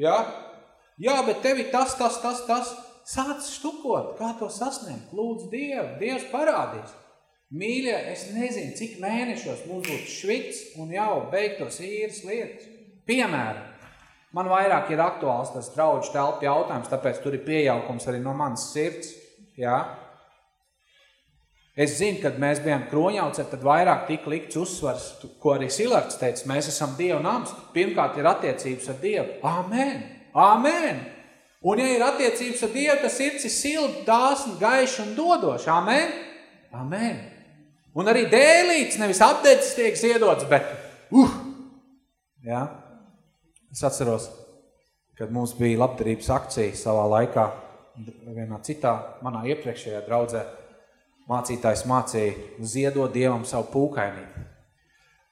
Jā, jā, bet tev ir tas, tas, tas, tas. Sāc štukot, kā to sasniegt. Lūdzu Dievu, Dievs parādīs. Mīļie, es nezinu, cik mēnešos mums būtu švits un jau beigtos īres lietas. Piemēram, man vairāk ir aktuāls tas draudžu telpu jautājums, tāpēc tur ir piejaukums arī no manas sirds. Jā. Es zinu, kad mēs bijām kroņaucē, tad vairāk tika likts uzsvars, ko arī Silards teica, mēs esam Dieva nams. Pirmkārt ir attiecības ar Dievu. Āmen! Āmen! Un ja ir attiecības ar Dievu, tas sirds ir silda, dāsna, gaiša un dodoša. Āmen! Āmen! Un arī dēlīts, nevis apdecis tiek ziedots, bet uh! Ja? Es atceros, kad mums bija labdarības akcija savā laikā, vienā citā, manā iepriekšējā draudzē, mācītājs mācīja ziedot Dievam savu pūkainību.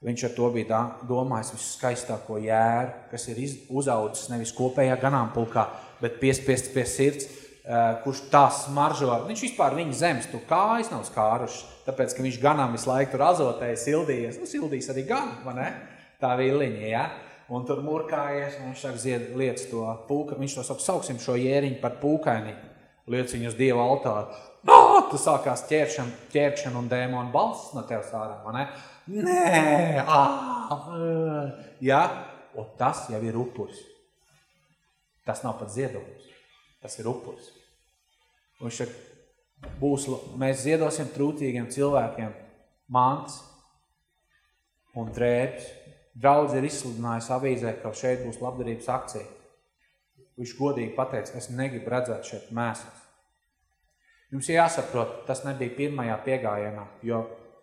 Viņš ar to bija domājis visu skaistāko jēru, kas ir uzaudzis nevis kopējā ganāmpulkā, bet piespiests pie sirds, Eh, kurš tā smaržo. Viņš vispār viņa zemes, tu kājas nav skārušas, tāpēc, ka viņš ganām visu laiku tur azotēja, sildījies. Nu, sildīs arī gan, va ne? Tā villiņa, ja? Un tur murkājies, un viņš saka, zied lietas to pūka, viņš to saka, sauksim šo jēriņu par pūkaini. lieciņu uz Dieva altāru. No, tu sākās ķēršana, ķēršana un dēmona balss no tev sārā, vai ne? Nē, ah, ja, un tas jau ir upuris. Tas nav pat ziedojums, tas ir upuris. Un šeit būs, mēs ziedosim trūtīgiem cilvēkiem mantas un drēbes. Draudz ir izsludinājis avīzē, ka šeit būs labdarības akcija. Viņš godīgi pateica, es negribu redzēt šeit mēsas. Jums jāsaprot, tas nebija pirmajā piegājienā, jo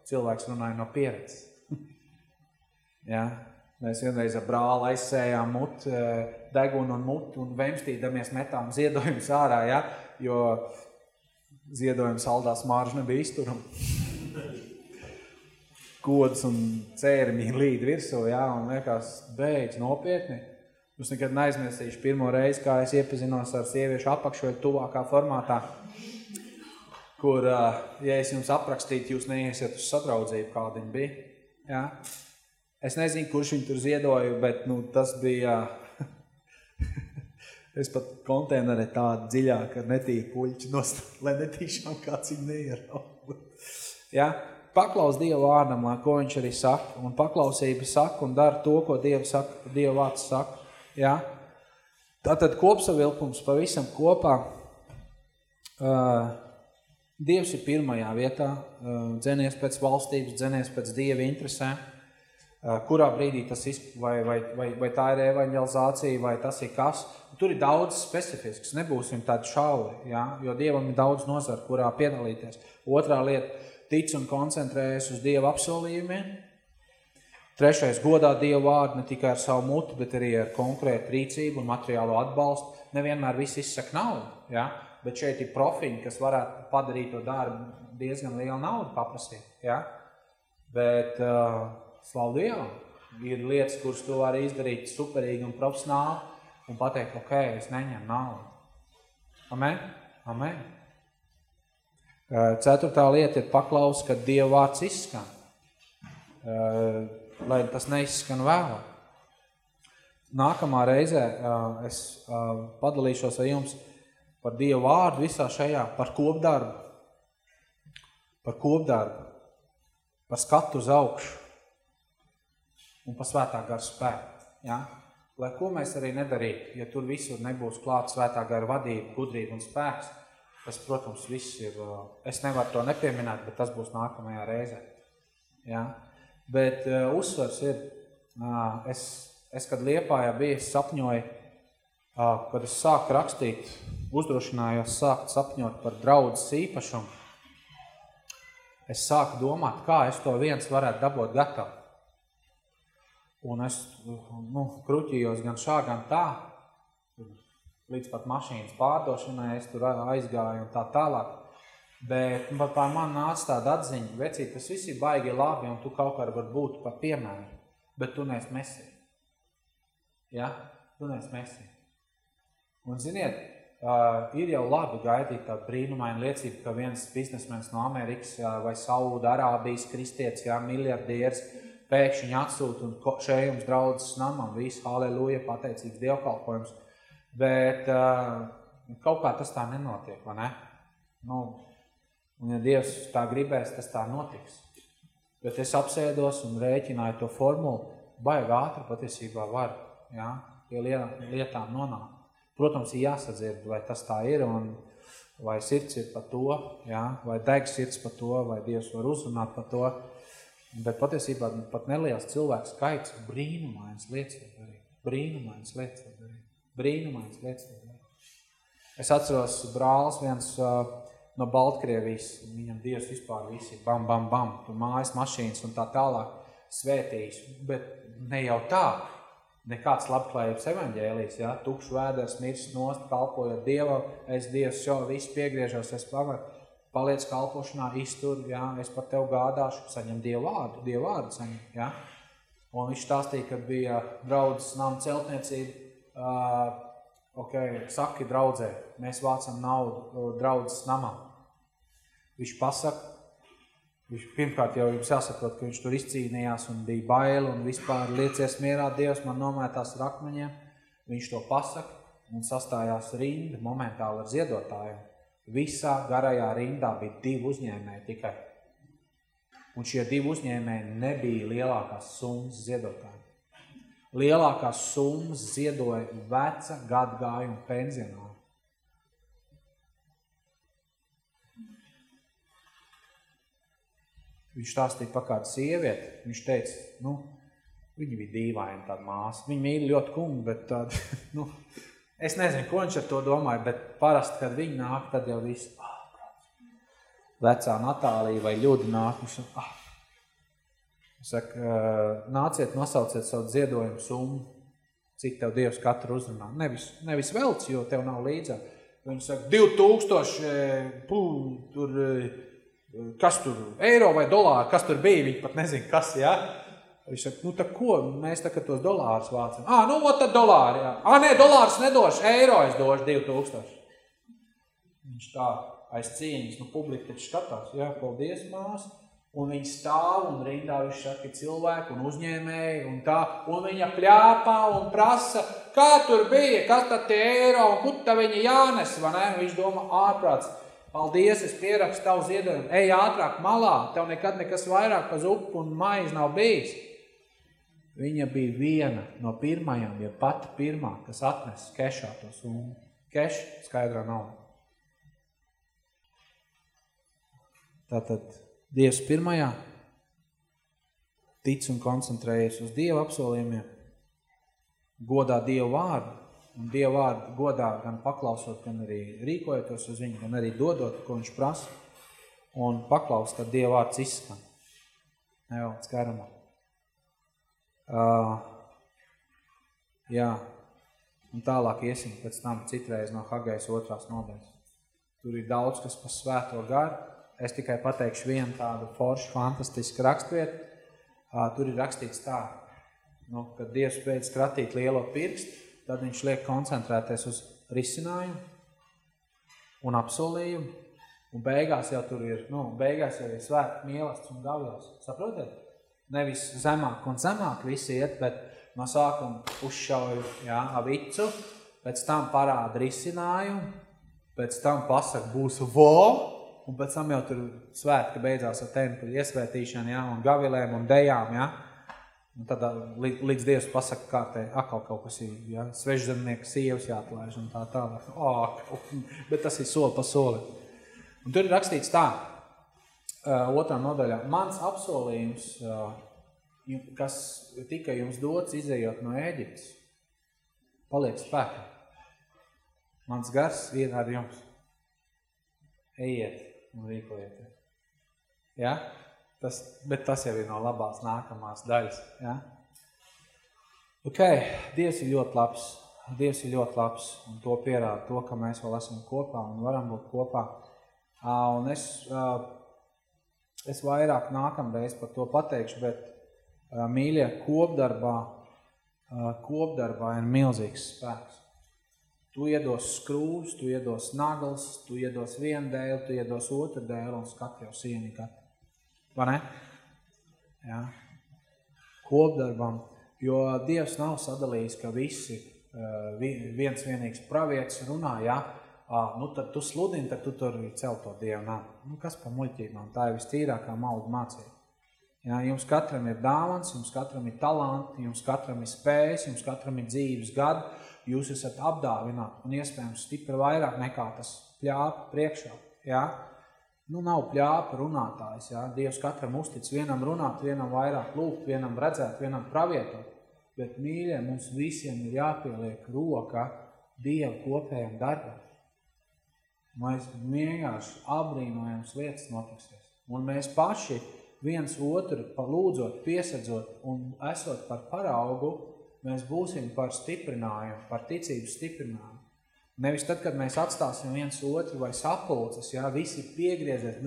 cilvēks runāja no pieredzes. ja? Mēs vienreiz ar brāli aizsējām mut, degunu un mutu un vemstīdamies metām ziedojumus ārā, ja? jo ziedojums saldās mārža nebija izturama. Kods un cērmiņi līd virsū, ja? un liekas, beidz nopietni. Jūs nekad neaizmirsīšu pirmo reizi, kā es iepazinos ar sieviešu apakšu vai tuvākā formātā, kur, ja es jums aprakstītu, jūs neiesiet uz sadraudzību, kāda viņa bija. Ja? Es nezinu, kurš viņu tur ziedoju, bet nu, tas bija... es pat konteinerē tādu dziļāk ar netīku puļķi nost, lai netīšām kāds viņu neierauga. Ja? Paklaus Dieva vārdam, ko viņš arī saka, un paklausība saka un dara to, ko Dieva, saka, Dieva vārds saka. Ja? Tātad kopsavilkums pavisam kopā. Uh, Dievs ir pirmajā vietā, uh, dzenies pēc valstības, dzenies pēc Dieva interesēm kurā brīdī tas ir, vai, vai, vai, vai tā ir evaņģelizācija, vai tas ir kas. Tur ir daudz specifisks, nebūsim tādi šauli, ja? jo Dievam ir daudz nozara, kurā piedalīties. Otrā lieta – tic un koncentrējas uz Dieva apsolījumiem. Trešais – godā Dieva vārdu ne tikai ar savu mutu, bet arī ar konkrētu rīcību un materiālo atbalstu. Nevienmēr viss izsaka naudu, ja? bet šeit ir profiņi, kas varētu padarīt to darbu diezgan lielu naudu paprasīt. Ja? Bet uh, slavu Dievam. Ir lietas, kuras tu vari izdarīt superīgi un profesionāli un pateikt, ok, es neņemu naudu. Amen? Amen. Ceturtā lieta ir paklaus, kad Dieva vārds izskan. Lai tas neizskan vēlāk. Nākamā reizē es padalīšos ar jums par Dievu vārdu visā šajā, par kopdarbu. Par kopdarbu. Par skatu uz augšu un pa svētā gara spēku. Ja? Lai ko mēs arī nedarītu, ja tur visur nebūs klāt svētā gara vadība, gudrība un spēks, tas, protams, viss ir, es nevaru to nepieminēt, bet tas būs nākamajā reizē. Ja? Bet uh, uzsvars ir, uh, es, es kad Liepājā biju, es sapņoju, uh, kad es sāku rakstīt, uzdrošinājos sākt sapņot par draudzes īpašumu, es sāku domāt, kā es to viens varētu dabūt gatavu. Un es nu, kruķījos gan šā, gan tā. Līdz pat mašīnas pārdošanai es tur aizgāju un tā tālāk. Bet nu, pār man nāca tāda atziņa, vecīt, tas viss ir baigi labi un tu kaut kā var būt par piemēru, bet tu neesi mesī. Ja? Tu neesi mesī. Un ziniet, uh, ir jau labi gaidīt tādu brīnumainu liecību, ka viens biznesmens no Amerikas vai Sauda Arābijas kristietis, jā, miljardieris, pēkšņi atsūta un šējums draudzes namam, visu halleluja, pateicīgs dievkalpojums. Bet uh, kaut kā tas tā nenotiek, vai ne? Nu, un ja Dievs tā gribēs, tas tā notiks. Bet es apsēdos un rēķināju to formulu, baigi ātri patiesībā var, ja, pie lietām nonāk. Protams, ir jāsadzird, vai tas tā ir, un vai sirds ir par to, ja, vai deg sirds par to, vai Dievs var uzrunāt par to. Bet patiesībā pat neliels cilvēks skaits brīnumains lietas var darīt. Brīnumains darīt. Brīnumains lietas. Es atceros brālis viens no Baltkrievijas, viņam Dievs vispār visi bam, bam, bam, tur mājas mašīnas un tā tālāk svētījis. Bet ne jau tā, nekāds labklājības evaņģēlijs, ja? tukšu vēders, mirs nost, kalpojot Dievam, es Dievs jau visu piegriežos, es pamaru paliec kalpošanā, iztur, jā, es par tevi gādāšu, saņem Dievu vārdu, Dievu vārdu saņem, jā. Un viņš stāstīja, kad bija draudzes nama celtniecība, uh, ok, saki draudzē, mēs vācam naudu draudzes namam. Viņš pasaka, viņš pirmkārt jau jums jāsaprot, ka viņš tur izcīnījās un bija baili un vispār liecies mierā, Dievs man nomētās ar akmeņiem. Viņš to pasaka un sastājās rinda momentāli ar ziedotājiem Visā garajā rindā bija divi uzņēmēji tikai. Un šie divi uzņēmēji nebija lielākās summas ziedotāji. Lielākās summas ziedoja veca gadgājuma pensionāri. Viņš stāstīja par kādu sievieti. Viņš teica, nu, viņa bija dīvaina tāda māsa. Viņa mīļa ļoti kungu, bet tāda, nu, es nezinu, ko viņš ar to domāja, bet parasti, kad viņi nāk, tad jau viss, ah, vecā Natālija vai ļudi nāk, viņš, ah, saka, nāciet, nosauciet savu ziedojumu summu, cik tev Dievs katru uzrunā. Nevis, nevis velc, jo tev nav līdzā. Viņi saka, 2000, pū, tur, kas tur, eiro vai dolāri, kas tur bija, viņi pat nezin, kas, jā. Viņš saka, nu tā ko, mēs tā, tos dolārus vācam. Ā, nu, ot tad dolāri, jā. Ā, nē, dolārus nedošu, eiro es došu 2000. Viņš tā aiz cieņas, nu, publika taču skatās, jā, paldies, māsa. Un viņi stāv un rindā, saka, cilvēki un uzņēmēji un tā, un viņa pļāpā un prasa, kā tur bija, kas tad tie eiro, un kur tā viņa jānes, vai ne? Viņš domā, ārprāts, paldies, es pierakstu tavu ziedojumu, ej ātrāk malā, tev nekad nekas vairāk pa zupu un maiz nav bijis. Viņa bija viena no pirmajām, ja pati pirmā, kas atnes kešā to summu. Keš, skaidrā nauda. Tātad Dievs pirmajā tic un koncentrējas uz Dieva apsolījumiem, godā Dievu vārdu, un Dievu vārdu godā gan paklausot, gan arī rīkojoties uz viņu, gan arī dodot, ko viņš prasa, un paklaus, tad Dievu vārds izskan. Nevēlc garumā. Uh, jā, un tālāk iesim pēc tam citreiz no Hagais otrās nodaļas. Tur ir daudz, kas pa svēto garu, Es tikai pateikšu vienu tādu foršu, fantastisku rakstvietu. Tur ir rakstīts tā, nu, kad Dievs beidz skratīt lielo pirkstu, tad viņš liek koncentrēties uz risinājumu un apsolījumu. Un beigās jau tur ir, nu, beigās jau ir svētki mielasts un gavjās. Saprotiet? Nevis zemāk un zemāk visi iet, bet no sākuma uzšauju jā, avicu, pēc tam parāda risinājumu, pēc tam pasaka būs vo, un pēc tam jau tur svētki beidzās ar templi iesvētīšanu, ja, un gavilēm un dejām, ja. Un tad līdz, Dievs pasaka kārtē, akal kaut kas ir, ja, svežzemnieku sievas jāatlaiž un tā tālāk. Oh, bet tas ir soli pa soli. Un tur ir rakstīts tā, otrā nodaļā, mans apsolījums, kas tika jums dots izējot no Ēģiptes, paliek spēkā. Mans gars ir ar jums. Ejiet, un rīkojieties. Ja? Tas, bet tas jau ir no labās nākamās daļas. Ja? Ok, Dievs ir ļoti labs. Dievs ir ļoti labs un to pierāda to, ka mēs vēl esam kopā un varam būt kopā. Un es, es vairāk nākamreiz par to pateikšu, bet mīļie kopdarbā, kopdarbā ir milzīgs spēks. Tu iedos skrūvs, tu iedos nagls, tu iedos vienu dēlu, tu iedos otru dēlu un skat jau sieni katru. Vai ne? Jā. Kopdarbam. Jo Dievs nav sadalījis, ka visi uh, viens vienīgs pravietis runā, jā, ah, nu tad tu sludini, tad tu tur cel to Dievu nav. Nu, kas pa muļķībām? Tā ir vistīrākā malda mācība. Jā, jums katram ir dāvans, jums katram ir talanti, jums katram ir spējas, jums katram ir dzīves gadi, jūs esat apdāvināti un iespējams stipri vairāk nekā tas pļāpa priekšā. Ja? Nu, nav pļāpa runātājs. Ja? Dievs katram uztic vienam runāt, vienam vairāk lūgt, vienam redzēt, vienam pravietot. Bet, mīļie, mums visiem ir jāpieliek roka Dieva kopējam darbam. Mēs vienkārši apbrīnojams lietas notiksies. Un mēs paši viens otru palūdzot, piesadzot un esot par paraugu, mēs būsim par stiprinājumu, par ticības stiprinājumu. Nevis tad, kad mēs atstāsim viens otru vai sapulces, ja, visi piegriezies,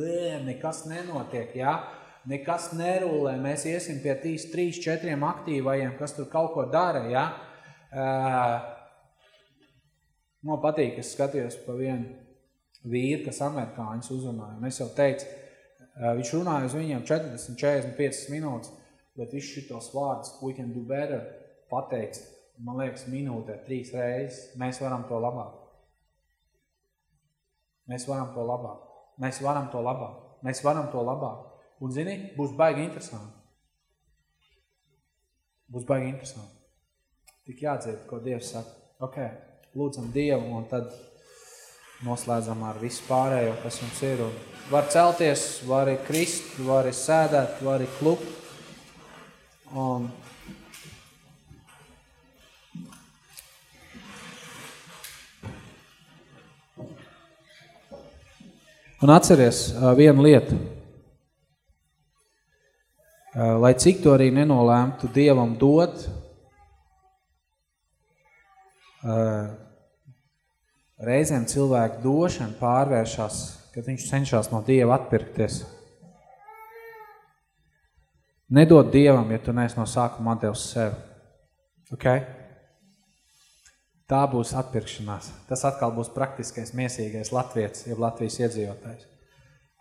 nekas nenotiek, ja, nekas nerulē, mēs iesim pie tīs trīs, četriem aktīvajiem, kas tur kaut ko dara, ja. Man patīk, es skatījos pa vienu vīru, kas amerikāņus uzrunāja, un es jau teicu, viņš runāja uz viņiem 40, 45 minūtes, bet viņš šitos vārdus, can do better, pateikt, man liekas, minūtē trīs reizes, mēs varam to labāk. Mēs varam to labāk. Mēs varam to labāk. Mēs varam to labāk. Un, zini, būs baigi interesanti. Būs baigi interesanti. Tik jādzird, ko Dievs saka. Ok, lūdzam Dievu un tad noslēdzam ar visu pārējo, kas jums ir. Un var celties, var krist, var sēdēt, var klupt. Un Un atceries uh, vienu lietu. Uh, lai cik to arī nenolēmtu Dievam dot, uh, reizēm cilvēku došana pārvēršas, kad viņš cenšas no Dieva atpirkties. Nedod Dievam, ja tu neesi no sākuma atdevis sev. Okay? Tā būs atpirkšanās. Tas atkal būs praktiskais, miesīgais latvietis, jeb Latvijas iedzīvotājs.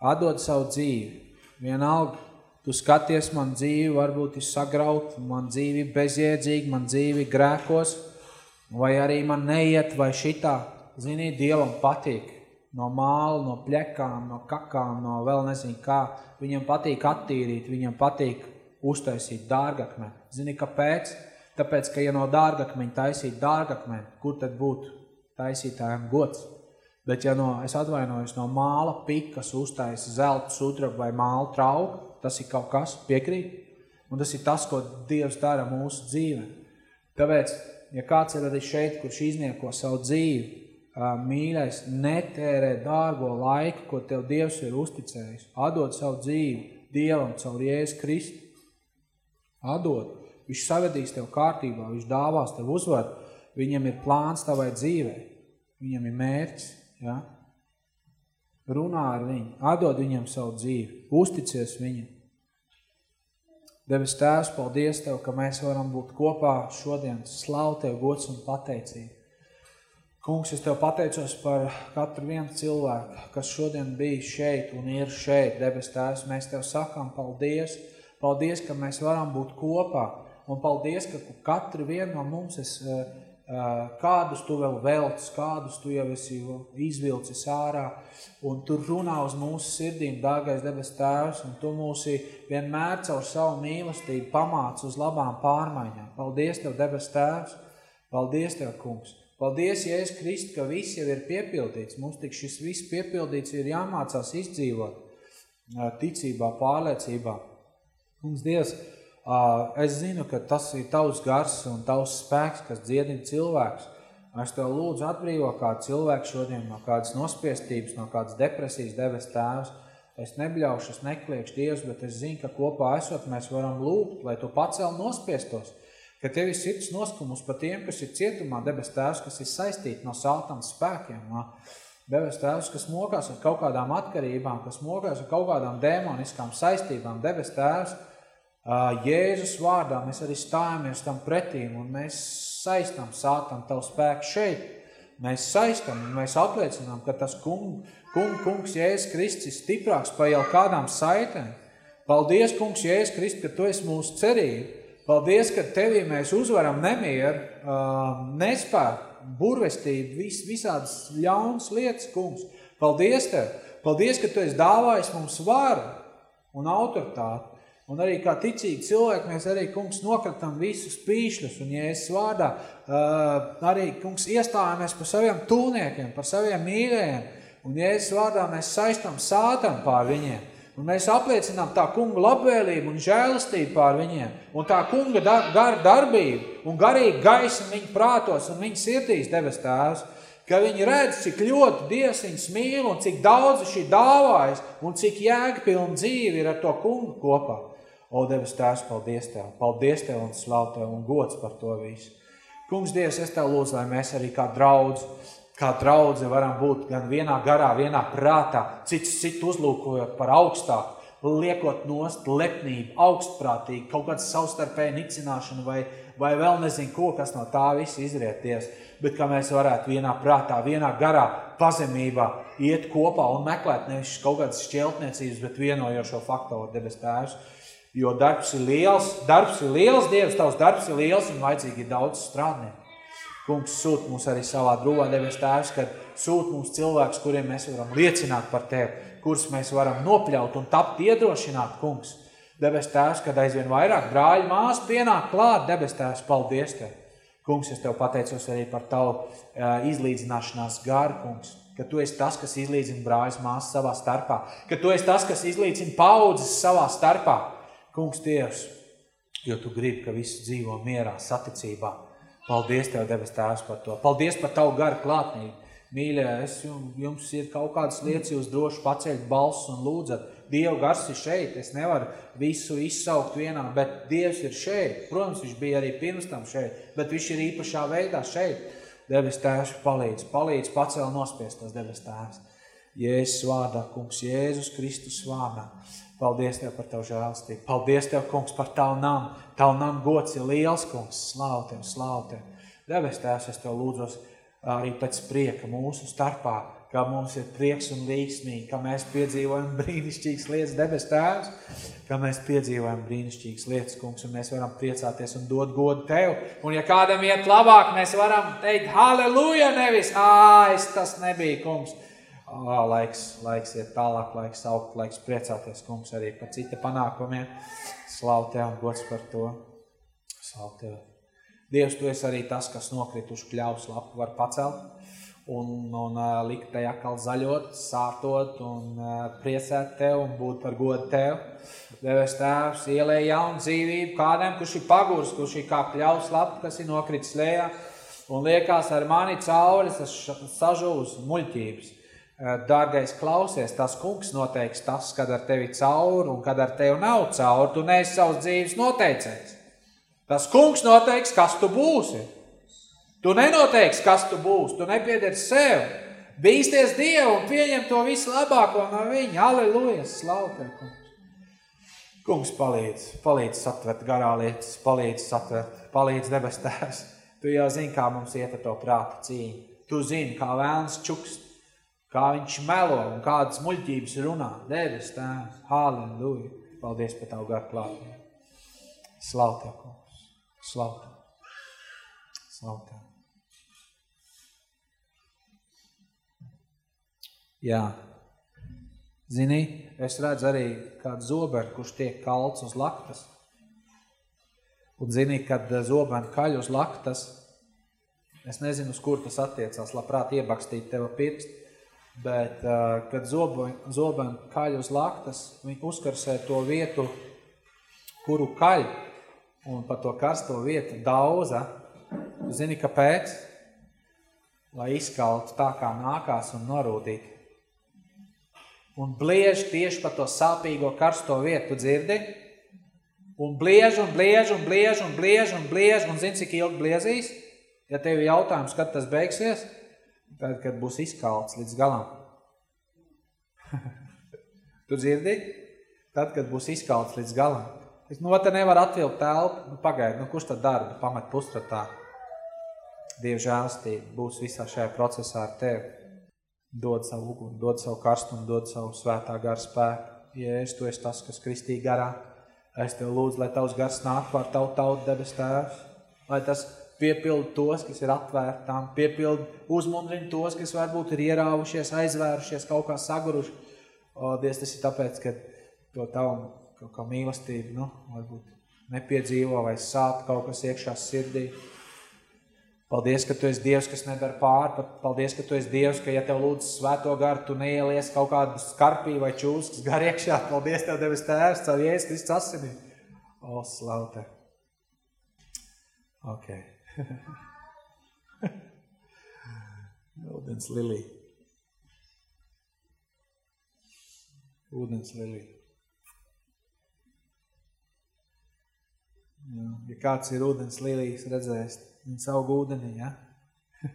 Atdod savu dzīvi. Vienalga, tu skaties, man dzīvi varbūt ir sagraut, man dzīvi bezjēdzīgi, man dzīvi grēkos, vai arī man neiet, vai šitā. Zini, Dievam patīk no māla, no pļekām, no kakām, no vēl nezinu kā. Viņam patīk attīrīt, viņam patīk uztaisīt dārgakmeni. Zini, kāpēc? Tāpēc, ka ja no dārgakmeņa taisīt dārgakmeni, kur tad būtu taisītājiem gods? Bet ja no, es atvainojos, no māla pikas uztaisa zelta sudraba vai māla trauka, tas ir kaut kas, piekrīt? Un tas ir tas, ko Dievs dara mūsu dzīvē. Tāpēc, ja kāds ir arī šeit, kurš iznieko savu dzīvi, mīļais, netērē dārgo laiku, ko tev Dievs ir uzticējis. Atdod savu dzīvi Dievam caur Jēzus Kristu. Atdod. Viņš savedīs tev kārtībā, viņš dāvās tev uzvaru, viņam ir plāns tavai dzīvei, viņam ir mērķis, ja? runā ar viņu, atdod viņam savu dzīvi, uzticies viņam. Debes Tēvs, paldies Tev, ka mēs varam būt kopā šodien, slavu Tev gods un pateicību. Kungs, es Tev pateicos par katru vienu cilvēku, kas šodien bija šeit un ir šeit. Debes Tēvs, mēs Tev sakām paldies, paldies, ka mēs varam būt kopā, Un paldies, ka katru vienu no mums es, eh, eh, kādus tu vēl velc, kādus tu jau esi izvilcis ārā, un tu runā uz mūsu sirdīm, dārgais debes tēvs, un tu mūsi vienmēr caur savu mīlestību pamāc uz labām pārmaiņām. Paldies Tev, debes tēvs, paldies Tev, kungs. Paldies, Jēzus Kristi, ka viss jau ir piepildīts. Mums tik šis viss piepildīts ir jāmācās izdzīvot eh, ticībā, pārliecībā. Kungs, Dievs, Es zinu, ka tas ir tavs gars un tavs spēks, kas dziedina cilvēks. Es tev lūdzu atbrīvo kādu cilvēku šodien no kādas nospiestības, no kādas depresijas debes tēvs. Es nebļaušu, es nekliekšu Dievs, bet es zinu, ka kopā esot mēs varam lūgt, lai tu pacēl nospiestos. Ka tev ir sirds noskumus par tiem, kas ir cietumā, debes tēvs, kas ir saistīti no sātans spēkiem, no debes tēvs, kas mokās ar kaut kādām atkarībām, kas mokās ar kaut kādām dēmoniskām saistībām, debes tēvs, Jēzus vārdā mēs arī stājamies tam pretīm un mēs saistam sātam tavu spēku šeit. Mēs saistam un mēs apliecinām, ka tas kung, kung, kungs Jēzus Kristus ir stiprāks pa jau kādām saitēm. Paldies, kungs Jēzus Kristus, ka tu esi mūsu cerība. Paldies, ka tevī mēs uzvaram nemieru, nespēku, burvestību, vis, visādas ļaunas lietas, kungs. Paldies tev! Paldies, ka tu esi dāvājis mums varu un autoritāti. Un arī kā ticīgi cilvēki mēs arī, kungs, nokratam visus pīšļus un Jēzus vārdā arī, kungs, iestājāmies par saviem tūniekiem, par saviem mīļajiem. Un Jēzus vārdā mēs saistam sātam pār viņiem. Un mēs apliecinām tā kunga labvēlību un žēlistību pār viņiem. Un tā kunga dar, gara darbību un garīgi gaismu viņu prātos un viņu sirdīs debes tēvs. Ka viņi redz, cik ļoti Dievs viņus mīl un cik daudz šī dāvājas un cik jēgpilna dzīve ir ar to kungu kopā. O, Devis Tēvs, paldies Tev, paldies Tev un slav Tev un gods par to visu. Kungs, Dievs, es Tev lūdzu, lai mēs arī kā draudz, kā draudze varam būt gan vienā garā, vienā prātā, cits citu uzlūkojot par augstāku, liekot nost lepnību, augstprātīgi, kaut kāds savstarpēji nicināšana vai, vai vēl nezinu ko, kas no tā visa izrieties, bet kā mēs varētu vienā prātā, vienā garā, pazemībā iet kopā un meklēt nevis kaut kādas šķeltniecības, bet vienojošo faktoru debes tēvs jo darbs ir liels, darbs ir liels, Dievs, tavs darbs ir liels un vajadzīgi ir daudz strādnieku. Kungs, sūt mūs arī savā drūvā debes tēvs, kad sūt mūs cilvēks, kuriem mēs varam liecināt par Tevi, kurus mēs varam nopļaut un tapt iedrošināt, Kungs. Debes tēvs, kad aizvien vairāk brāļi mās pienāk klāt, debes tēvs, paldies Tev. Kungs, es Tev pateicos arī par Tavu izlīdzināšanās garu, Kungs, ka Tu esi tas, kas izlīdzina brāļus mās savā starpā, ka Tu esi tas, kas izlīdzina paudzes savā starpā. Kungs, Dievs, jo Tu gribi, ka visi dzīvo mierā, saticībā. Paldies Tev, debes tēvs, par to. Paldies par Tavu garu klātnību. Mīļie, es jums, jums ir kaut kādas lietas, jūs droši paceļat balsus un lūdzat. Dieva gars ir šeit, es nevaru visu izsaukt vienā, bet Dievs ir šeit. Protams, viņš bija arī pirms tam šeit, bet viņš ir īpašā veidā šeit. Debes tēvs palīdz, palīdz pacēl nospiest tas debes tēvs. Jēzus vārdā, kungs, Jēzus Kristus vārdā. Paldies Tev par Tavu žēlstību. Paldies Tev, kungs, par Tavu namu. Tavu namu gods ir liels, kungs. Slāv Tev, slāv Tev. Debes tēvs, es Tev lūdzos arī pēc prieka mūsu starpā, kā mums ir prieks un līksmīgi, ka mēs piedzīvojam brīnišķīgas lietas, debes tēvs, ka mēs piedzīvojam brīnišķīgas lietas, kungs, un mēs varam priecāties un dot godu Tev. Un ja kādam iet labāk, mēs varam teikt, halleluja, nevis, ā, es tas nebija, kungs. Ā, laiks, laiks iet tālāk, laiks augt, laiks priecāties, kungs, arī par cita panākumiem. Slavu Tev un gods par to. Slavu Tev. Dievs, Tu esi arī tas, kas nokrituši kļaus lapu var pacelt un, un uh, likt tajā atkal zaļot, sārtot un uh, priecēt Tev un būt par godu Tev. Devēs Tēvs ielēja jaunu dzīvību kādam, kurš ir pagurs, kurš ir kā kļaus lapu, kas ir nokritis lejā un liekas ar mani cauri, tas sažūs muļķības. Dārgais, klausies, tas kungs noteiks tas, kad ar tevi cauri un kad ar tevi nav cauri, tu neesi savas dzīves noteicējis. Tas kungs noteiks, kas tu būsi. Tu nenoteiksi, kas tu būsi, tu nepiederi sev. Bīsties Dievu un pieņem to visu labāko no viņa. Aleluja, slautē, kungs. Kungs palīdz, palīdz satvert garā lietas, palīdz satvert, palīdz debes tēvs. Tu jau zini, kā mums iet ar to prāta cīņu. Tu zini, kā vēlns čukst kā viņš melo un kādas muļķības runā. Debes tēvs, halleluja. Paldies par tavu garu klātni. Slav tev, kungs. Slav tev. Jā. Zini, es redzu arī kādu zoberu, kurš tiek kalts uz laktas. Un zini, kad zobeni kaļ uz laktas, es nezinu, uz kur tas attiecās, labprāt iebakstīt teva pirkstu, Bet, uh, kad zobeni kaļ uz laktas, viņi uzkarsē to vietu, kuru kaļ, un pa to karsto vietu dauza. Zini, kāpēc? Lai izkaltu tā, kā nākās un norūdīt. Un bliež tieši pa to sāpīgo karsto vietu, dzirdi? Un bliež, un bliež, un bliež, un bliež, un bliež, un zini, cik ilgi bliezīs? Ja tev ir jautājums, kad tas beigsies? Tad, kad būs izkalts līdz galam. tu dzirdi? Tad, kad būs izkalts līdz galam. Es, nu, te nevar atvilkt telpu. Nu, pagaidi, nu, kurš tad dara? Nu, pamet pustratā. Dieva žēlstība būs visā šajā procesā ar tevi. Dod savu uguni, dod savu karstumu, dod savu svētā gara spēku. Es, tu esi tas, kas kristī garā, es tev lūdzu, lai tavs gars nāk pār tavu tautu debes tēvs. Lai tas piepildu tos, kas ir atvērtām, piepildu, uzmundrina tos, kas varbūt ir ierāvušies, aizvērušies, kaut kā saguruši. O, Dievs, tas ir tāpēc, ka to tavu kaut kā mīlestību, nu, varbūt nepiedzīvo vai sāp kaut kas iekšā sirdī. Paldies, ka tu esi Dievs, kas nedara pār. Paldies, ka tu esi Dievs, ka ja tev lūdz svēto garu, tu neielies kaut kādu skarpī vai čūskas gar iekšā. Paldies tev, Devis Tēvs, caur Jēzus Kristus asinī. O, slavu tev. Okay. Ūdens lilija. Ūdens lilija. Jā, ja kāds ir ūdens lilijas redzējis, viņas aug ūdenī, ja?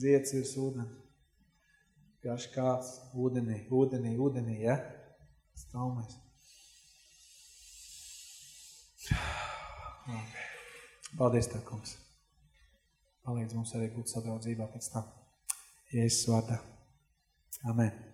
Ziets virs ūdeni. Garš kāds ūdenī, ūdenī, ūdenī, ja? Stāvmēs. Okay. Paldies, Tev, kungs. Palīdz mums arī būt sadraudzībā pēc tam. Jēzus vārdā. Amen.